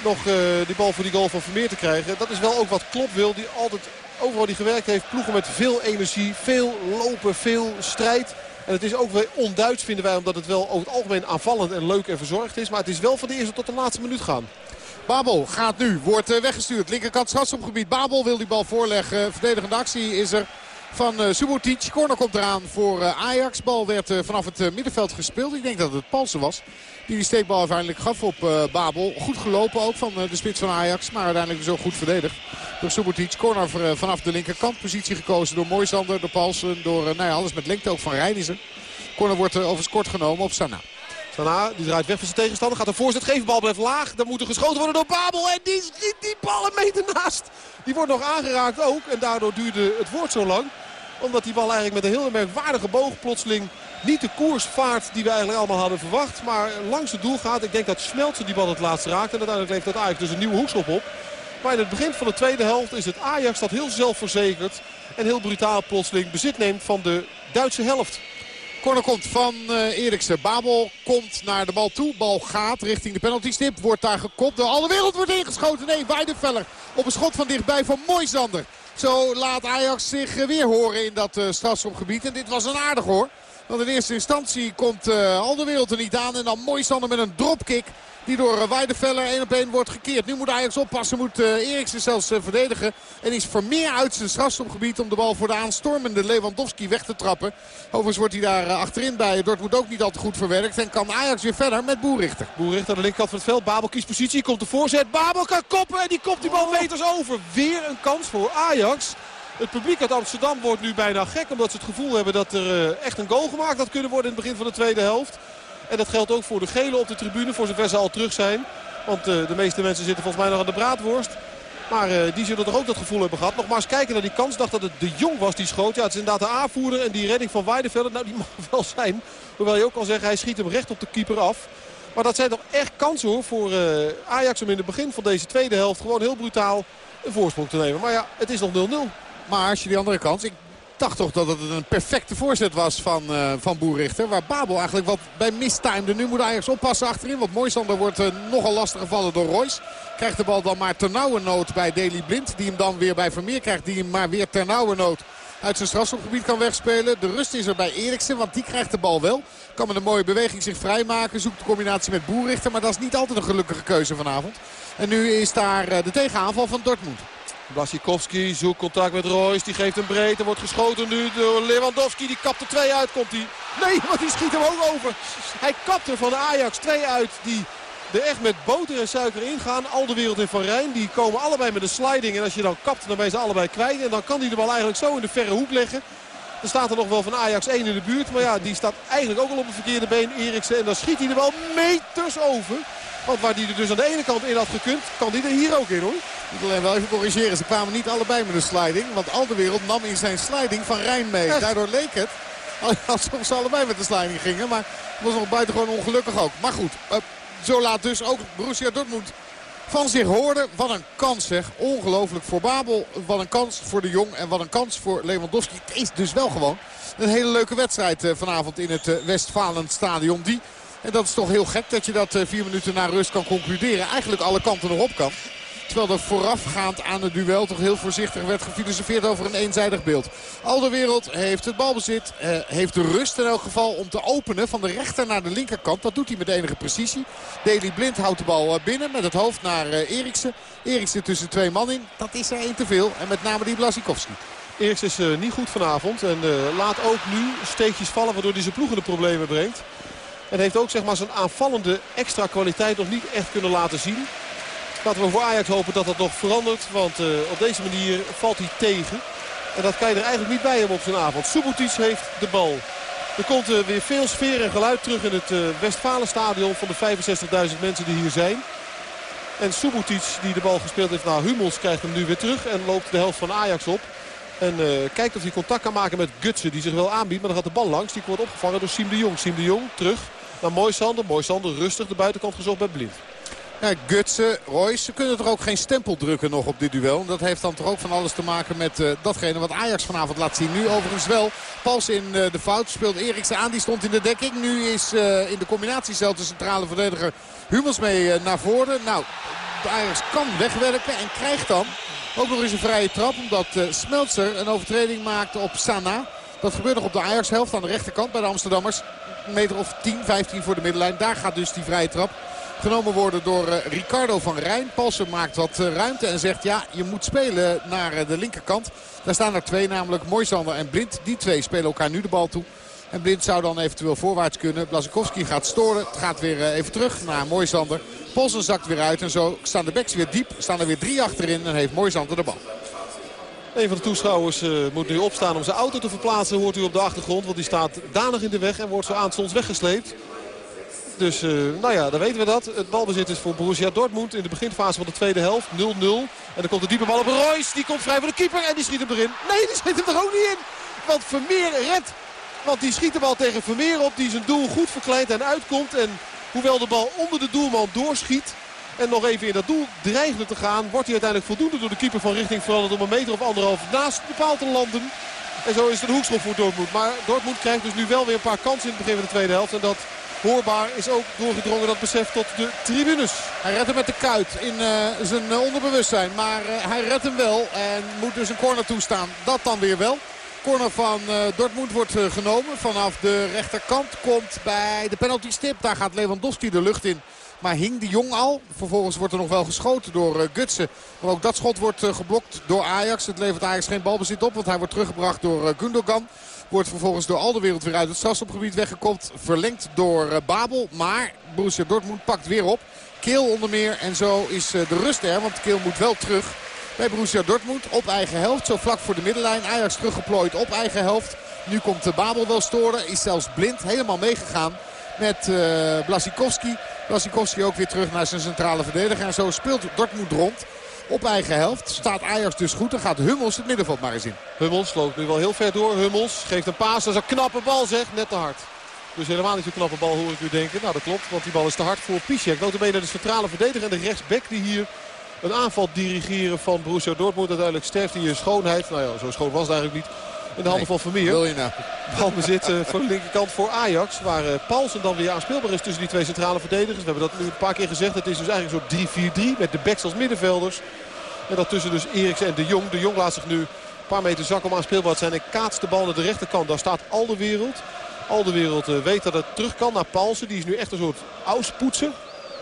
Speaker 1: nog uh, die bal voor die goal van Vermeer te krijgen. Dat is wel ook wat Klop wil. Die altijd overal die gewerkt heeft. Ploegen met veel energie, veel lopen, veel strijd. En het is ook weer onduits vinden wij. Omdat het wel over het algemeen aanvallend en leuk en verzorgd is. Maar het is wel van de eerste tot de laatste minuut gaan.
Speaker 2: Babel gaat nu, wordt uh, weggestuurd. Linkerkant strafschopgebied. Babel wil die bal voorleggen. Verdedigende actie is er van uh, Subotic. Corner komt eraan voor uh, Ajax. Bal werd uh, vanaf het middenveld gespeeld. Ik denk dat het Palsen was. Die die steekbal uiteindelijk gaf op Babel. Goed gelopen ook van de spits van Ajax. Maar uiteindelijk zo goed verdedigd door Subotic. Corner vanaf de linkerkant. Positie gekozen door Moisander, door Palsen. Door nou alles met lengte ook van Reinizen. Corner wordt overigens kort genomen op Sana.
Speaker 1: Sana die draait weg van zijn tegenstander. Gaat een voorzet geven. Bal blijft laag. Dan moet er geschoten worden door Babel. En die schiet die bal een meter naast. Die wordt nog aangeraakt ook. En daardoor duurde het woord zo lang omdat die bal eigenlijk met een heel merkwaardige boog plotseling niet de koers vaart die we eigenlijk allemaal hadden verwacht. Maar langs het doel gaat. Ik denk dat Smeltse die bal het laatst raakt. En uiteindelijk levert dat Ajax dus een nieuwe hoekschop op. Maar in het begin van de tweede helft is het Ajax dat heel zelfverzekerd en heel brutaal plotseling bezit neemt van de Duitse helft.
Speaker 2: Corner komt van uh, Eriksen. Babel komt naar de bal toe. Bal gaat richting de penaltystip. Wordt daar gekopt. De alle wereld wordt ingeschoten. Nee, Weidenfeller op een schot van dichtbij van Moisander. Zo laat Ajax zich uh, weer horen in dat uh, strafschopgebied. En dit was een aardig hoor. Want in eerste instantie komt uh, al de wereld er niet aan. En dan Moisander met een dropkick. Die door uh, Weideveller 1 op 1 wordt gekeerd. Nu moet Ajax oppassen. Moet uh, Eriksen zelfs uh, verdedigen. En is Vermeer uit zijn strafschopgebied om de bal voor de aanstormende Lewandowski weg te trappen. Overigens wordt hij daar achterin bij. Dortmund ook niet al te goed verwerkt. En kan Ajax weer verder met Boerichter.
Speaker 1: Boerichter aan de linkerkant van het veld. Babel kiest positie. Komt de voorzet. Babel kan koppen. En die kopt die bal meters over. Weer een kans voor Ajax. Het publiek uit Amsterdam wordt nu bijna gek. Omdat ze het gevoel hebben dat er echt een goal gemaakt had kunnen worden in het begin van de tweede helft. En dat geldt ook voor de gele op de tribune, voor zover ze al terug zijn. Want uh, de meeste mensen zitten volgens mij nog aan de braadworst. Maar uh, die zullen toch ook dat gevoel hebben gehad. Nogmaals kijken naar die kans. Dacht dat het de Jong was die schoot. Ja, het is inderdaad de aanvoerder. En die redding van Weidenveld. Nou, die mag wel zijn. Hoewel je ook kan zeggen, hij schiet hem recht op de keeper af. Maar dat zijn toch echt kansen hoor voor uh, Ajax om in het begin van deze tweede helft gewoon heel brutaal een voorsprong te nemen. Maar ja, het is nog 0-0.
Speaker 2: Maar als je die andere kans... dacht toch dat het een perfecte voorzet was van, uh, van Boerichter. Waar Babel eigenlijk wat bij mistimede. Nu moet Ajax oppassen achterin. Want Moisander wordt uh, nogal lastig gevallen door Royce. Krijgt de bal dan maar ternauwernood bij Deli Blind. Die hem dan weer bij Vermeer krijgt. Die hem maar weer ternauwernood uit zijn strafschopgebied kan wegspelen. De rust is er bij Eriksen, want die krijgt de bal wel. Kan met een mooie beweging zich vrijmaken. Zoekt de combinatie met Boerichter. Maar dat is niet altijd een gelukkige keuze vanavond. En nu is daar uh, de tegenaanval van Dortmund.
Speaker 1: Blasikowski zoekt contact met Royce. Die geeft hem breed. Er wordt geschoten nu door Lewandowski. Die kapt er twee uit. Komt hij? Nee, want die schiet hem ook over. Hij kapt er van de Ajax twee uit. Die er echt met boter en suiker ingaan. Al de wereld in Van Rijn. Die komen allebei met een sliding. En als je dan kapt, dan ben ze allebei kwijt. En dan kan hij de bal eigenlijk zo in de verre hoek leggen. Er staat er nog wel van Ajax 1 in de buurt. Maar ja, die staat eigenlijk ook al op het verkeerde been, Eriksen. En dan schiet hij er wel meters over. Want waar die er dus aan de ene kant in had gekund, kan die er hier ook in hoor.
Speaker 2: Ik wil alleen wel even corrigeren. Ze kwamen niet allebei met een sliding. Want al de wereld nam in zijn sliding van Rijn mee. Echt? Daardoor leek het alsof ze allebei met de sliding gingen. Maar het was nog buitengewoon ongelukkig ook. Maar goed, uh, zo laat dus ook Borussia Dortmund van zich hoorde. Wat een kans zeg. Ongelooflijk voor Babel. Wat een kans voor de Jong. En wat een kans voor Lewandowski. Het is dus wel gewoon een hele leuke wedstrijd uh, vanavond in het uh, Westfalenstadion. Die en dat is toch heel gek dat je dat uh, vier minuten na rust kan concluderen. Eigenlijk alle kanten erop kan. Terwijl er voorafgaand aan het duel toch heel voorzichtig werd gefilosofeerd over een eenzijdig beeld. Al de wereld heeft het balbezit. Uh, heeft de rust in elk geval om te openen van de rechter naar de linkerkant. Dat doet hij met enige precisie. Deli Blind houdt de bal uh, binnen met het hoofd naar uh, Eriksen. Eriksen tussen twee man in. Dat is er één te veel. En met name die Blasikowski.
Speaker 1: Eriksen is niet goed vanavond. En laat ook nu steekjes vallen waardoor hij zijn ploeg in de problemen brengt. En heeft ook zeg maar, zijn aanvallende extra kwaliteit nog niet echt kunnen laten zien. Laten we voor Ajax hopen dat dat nog verandert. Want uh, op deze manier valt hij tegen. En dat kan je er eigenlijk niet bij hebben op zijn avond. Subotic heeft de bal. Er komt uh, weer veel sfeer en geluid terug in het uh, Westfalenstadion van de 65.000 mensen die hier zijn. En Subotic die de bal gespeeld heeft naar Hummels krijgt hem nu weer terug. En loopt de helft van Ajax op. En kijkt of hij contact kan maken met Gutsen die zich wel aanbiedt. Maar dan gaat de bal langs. Die wordt opgevangen door Siem de Jong. Siem de Jong terug naar Moisander. Moisander rustig de buitenkant gezocht bij Blind.
Speaker 2: Gutsen, Royce, ze kunnen er ook geen stempel drukken nog op dit duel. Dat heeft dan toch ook van alles te maken met uh, datgene wat Ajax vanavond laat zien. Nu overigens wel. Pals in uh, de fout. Speelt Eriksen aan. Die stond in de dekking. Nu is uh, in de combinatie zelf de centrale verdediger Hummels mee naar voren. Nou, de Ajax kan wegwerken en krijgt dan ook nog eens een vrije trap. Omdat Smeltzer een overtreding maakt op Sana. Dat gebeurt nog op de Ajax-helft aan de rechterkant bij de Amsterdammers. Meter of 10, 15 voor de middenlijn. Daar gaat dus die vrije trap genomen worden door uh, Ricardo van Rijn. Palsen maakt wat uh, ruimte en zegt ja, je moet spelen naar uh, de linkerkant. Daar staan er twee, namelijk Moisander en Blind. Die twee spelen elkaar nu de bal toe. En Blind zou dan eventueel voorwaarts kunnen. Blazikowski gaat storen. Het gaat weer even terug naar Moisander. Polsen zakt weer uit en zo staan de backs weer diep. Staan er weer drie achterin en heeft Moisander de bal.
Speaker 1: Een van de toeschouwers uh, moet nu opstaan om zijn auto te verplaatsen. Hoort u op de achtergrond, want die staat danig in de weg en wordt zo aanstonds weggesleept. Dus uh, nou ja, dan weten we dat. Het balbezit is voor Borussia Dortmund in de beginfase van de tweede helft. 0-0. En dan komt de diepe bal op Royce. Die komt vrij voor de keeper en die schiet hem erin. Nee, die schiet hem er ook niet in. Want Vermeer redt. Want die schiet de bal tegen Vermeer op. Die zijn doel goed verkleint en uitkomt. En hoewel de bal onder de doelman doorschiet. En nog even in dat doel dreigde te gaan. Wordt hij uiteindelijk voldoende door de keeper van richting veranderd om een meter of anderhalf naast de paal te landen. En zo is het een hoekschop voor Dortmund. Maar Dortmund krijgt dus nu wel weer een paar kansen in het begin van de tweede helft. En dat hoorbaar is ook doorgedrongen dat besef tot de tribunes.
Speaker 2: Hij redt hem met de kuit in eh, zijn eh, onderbewustzijn. Maar eh, hij redt hem wel en moet dus een corner toestaan. Dat dan weer wel. Corner van Dortmund wordt genomen. Vanaf de rechterkant komt bij de penalty stip. Daar gaat Lewandowski de lucht in. Maar hing de Jong al. Vervolgens wordt er nog wel geschoten door eh, Gutsen. Maar ook dat schot wordt eh, geblokt door Ajax. Het levert Ajax geen balbezit op. Want hij wordt teruggebracht door eh, Gundogan. Wordt vervolgens door al de wereld weer uit het strafschopgebied weggekopt. Verlengd door Babel. Maar Borussia Dortmund pakt weer op. Keel onder meer. En zo is de rust er. Want Keel moet wel terug bij Borussia Dortmund op eigen helft. Zo vlak voor de middenlijn. Ajax teruggeplooid op eigen helft. Nu komt de Babel wel storen. Is zelfs blind helemaal meegegaan met Blasikowski. Blasikowski ook weer terug naar zijn centrale verdediger. En zo speelt Dortmund rond. Op eigen helft staat Ajax dus goed. Dan gaat Hummels het middenveld maar eens in.
Speaker 1: Hummels loopt nu wel heel ver door. Hummels geeft een paas. Dat is een knappe bal zeg. Net te hard. Dus helemaal niet zo'n knappe bal hoor ik u denken. Nou dat klopt, want die bal is te hard voor Piszek. Notabene de centrale verdediger en de rechtsback die hier een aanval dirigeren van Borussia Dortmund. Uiteindelijk sterft hij in schoonheid. Nou ja, zo schoon was het eigenlijk niet. In de handen van Vermeer.
Speaker 2: Wil je nou?
Speaker 1: Balbezit uh, voor de linkerkant voor Ajax. Waar uh, Paulsen dan weer aanspeelbaar is tussen die twee centrale verdedigers. We hebben dat nu een paar keer gezegd. Het is dus eigenlijk een soort 3-4-3 met de backs als middenvelders. En daartussen dus Eriksen en De Jong. De Jong laat zich nu een paar meter zakken om aanspeelbaar te zijn. En kaatst de bal naar de rechterkant. Daar staat al de wereld. Al de wereld uh, weet dat het terug kan naar Paulsen. Die is nu echt een soort auspoetsen.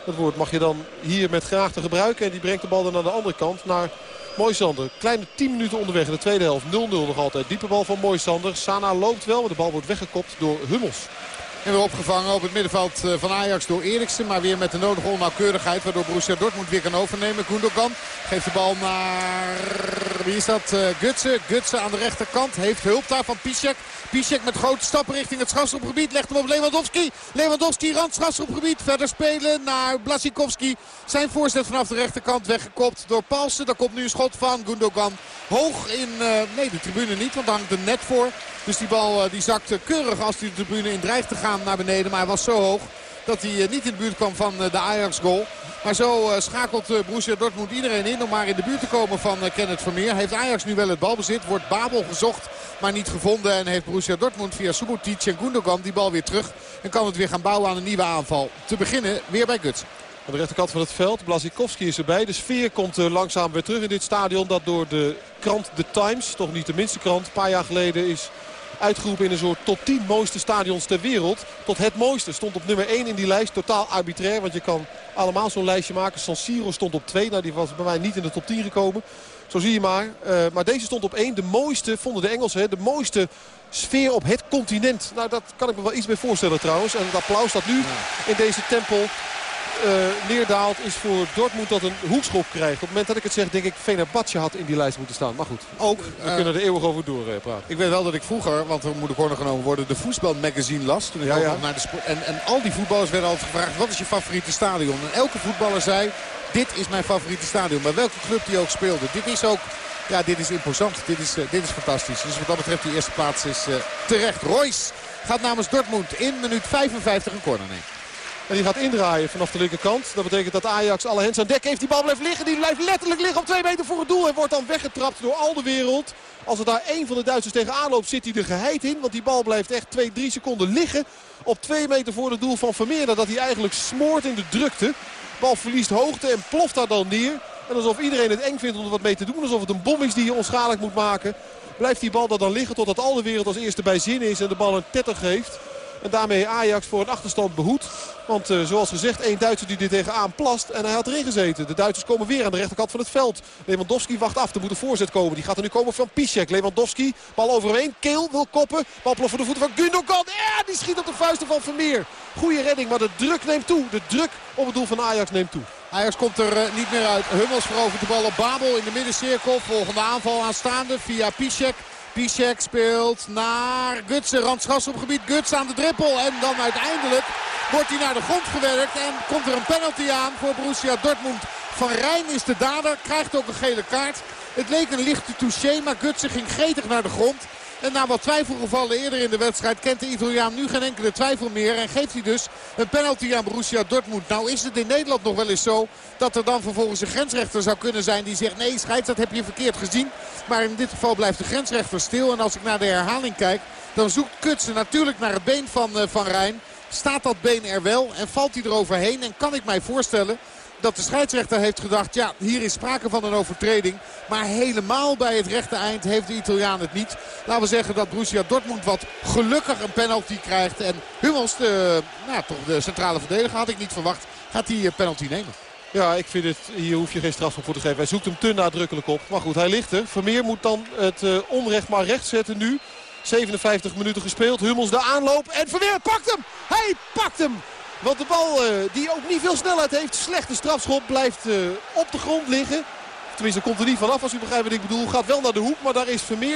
Speaker 1: Dat woord mag je dan hier met graag te gebruiken. En die brengt de bal dan naar de andere kant. Naar Moisander. Kleine 10 minuten onderweg in de tweede helft. 0-0 nog altijd. Diepe bal van Moisander. Sana loopt wel, maar de bal wordt weggekopt door Hummels.
Speaker 2: En weer opgevangen op het middenveld eh, van Ajax door Eriksen. Maar weer met de nodige onnauwkeurigheid. Waardoor Borussia Dortmund weer kan overnemen. Gundogan geeft de bal naar... Wie is dat? Gutsen. Gutsen aan de rechterkant. Heeft hulp daar van Piszek. Piszek met grote stappen richting het strafschopgebied. Legt hem op Lewandowski. Lewandowski rand strafschopgebied. Verder spelen naar Blasikowski. Zijn voorzet vanaf de rechterkant weggekopt door Paulsen. Daar komt nu een schot van Gundogan. Hoog in... Uh, nee, de tribune niet. Want daar hangt een net voor. Dus die bal die zakt keurig als die de tribune in dreigt te gaan naar beneden. Maar hij was zo hoog dat hij niet in de buurt kwam van de Ajax-goal. Maar zo schakelt Borussia Dortmund iedereen in om maar in de buurt te komen van Kenneth Vermeer. Heeft Ajax nu wel het balbezit. Wordt Babel gezocht, maar niet gevonden. En heeft Borussia Dortmund via Subotic en Gundogan die bal weer terug. En kan het weer gaan bouwen aan een nieuwe aanval. Te beginnen weer bij Guts.
Speaker 1: Aan de rechterkant van het veld, Blazikowski is erbij. De sfeer komt langzaam weer terug in dit stadion. Dat door de krant The Times, toch niet de minste krant, een paar jaar geleden is uitgeroepen in een soort top 10 mooiste stadions ter wereld. Tot het mooiste. Stond op nummer 1 in die lijst. Totaal arbitrair. Want je kan allemaal zo'n lijstje maken. San Siro stond op 2. Nou, die was bij mij niet in de top 10 gekomen. Zo zie je maar. Uh, maar deze stond op 1. De mooiste, vonden de Engelsen, de mooiste sfeer op het continent. Nou, dat kan ik me wel iets bij voorstellen trouwens. En het applaus dat nu in deze tempel uh, neerdaalt is voor Dortmund dat een hoekschop krijgt. Op het moment dat ik het zeg denk ik Fenerbahce had in die lijst moeten staan. Maar goed, ook, we uh, kunnen er eeuwig over doorpraten.
Speaker 2: ik weet wel dat ik vroeger, want er moet een corner genomen worden, de voetbalmagazine las. Toen ik ja, ja. Naar de sport, en, en al die voetballers werden altijd gevraagd, wat is je favoriete stadion? En elke voetballer zei, dit is mijn favoriete stadion. Bij welke club die ook speelde. Dit is ook ja, dit is imposant. Dit is, uh, dit is fantastisch. Dus wat dat betreft die eerste plaats is uh, terecht. Royce gaat namens Dortmund in minuut 55 een corner nemen.
Speaker 1: En die gaat indraaien vanaf de linkerkant. Dat betekent dat Ajax alle hens aan dek heeft. Die bal blijft liggen. Die blijft letterlijk liggen op twee meter voor het doel. En wordt dan weggetrapt door al de wereld. Als er daar één van de Duitsers tegenaan loopt zit hij er geheid in. Want die bal blijft echt 2, 3 seconden liggen. Op twee meter voor het doel van Vermeer. Dat hij eigenlijk smoort in de drukte. Bal verliest hoogte en ploft daar dan neer. En alsof iedereen het eng vindt om er wat mee te doen. Alsof het een bom is die je onschadelijk moet maken. Blijft die bal dan liggen totdat al de wereld als eerste bij zin is. En de bal een tetter geeft. En daarmee Ajax voor een achterstand behoed. Want uh, zoals gezegd, één Duitser die er tegenaan plast. En hij had erin gezeten. De Duitsers komen weer aan de rechterkant van het veld. Lewandowski wacht af. Er moet een voorzet komen. Die gaat er nu komen van Piszek. Lewandowski, bal over hem heen. Keel wil koppen. Bal ploft voor de voeten van Gundogan. Ja, die schiet op de vuisten van Vermeer. Goeie redding, maar de druk neemt toe. De druk op het doel van Ajax neemt toe.
Speaker 2: Ajax komt er uh, niet meer uit. Hummels verovert de bal op Babel in de middencirkel. Volgende aanval aanstaande via Piszek. Piszek speelt naar Gutsen. Randschas op gebied. Gutsen aan de drippel. En dan uiteindelijk wordt hij naar de grond gewerkt. En komt er een penalty aan voor Borussia Dortmund. Van Rijn is de dader. Krijgt ook een gele kaart. Het leek een lichte touché. Maar Gutsen ging gretig naar de grond. Na wat twijfelgevallen eerder in de wedstrijd kent de Italiaan nu geen enkele twijfel meer. En geeft hij dus een penalty aan Borussia Dortmund. Nou is het in Nederland nog wel eens zo dat er dan vervolgens een grensrechter zou kunnen zijn die zegt... nee scheids dat heb je verkeerd gezien. Maar in dit geval blijft de grensrechter stil. En als ik naar de herhaling kijk dan zoekt Kutsen natuurlijk naar het been van eh, Van Rijn. Staat dat been er wel en valt hij eroverheen? En kan ik mij voorstellen dat de scheidsrechter heeft gedacht... ja, hier is sprake van een overtreding. Maar helemaal bij het rechte eind heeft de Italiaan het niet. Laten we zeggen dat Borussia Dortmund wat gelukkig een penalty krijgt. En Hummels, de, nou, toch de centrale verdediger, had ik niet verwacht, gaat die eh, penalty nemen.
Speaker 1: Ja, ik vind het, hier hoef je geen strafschop voor te geven. Hij zoekt hem te nadrukkelijk op. Maar goed, hij ligt er. Vermeer moet dan het uh, onrecht maar recht zetten nu. 57 minuten gespeeld. Hummels de aanloop. En Verweer pakt hem. Hij pakt hem. Want de bal, uh, die ook niet veel snelheid heeft. Slechte strafschop. Blijft uh, op de grond liggen. Tenminste, komt er niet vanaf als u begrijpt wat ik bedoel. Gaat wel naar de hoek, maar daar is Vermeer.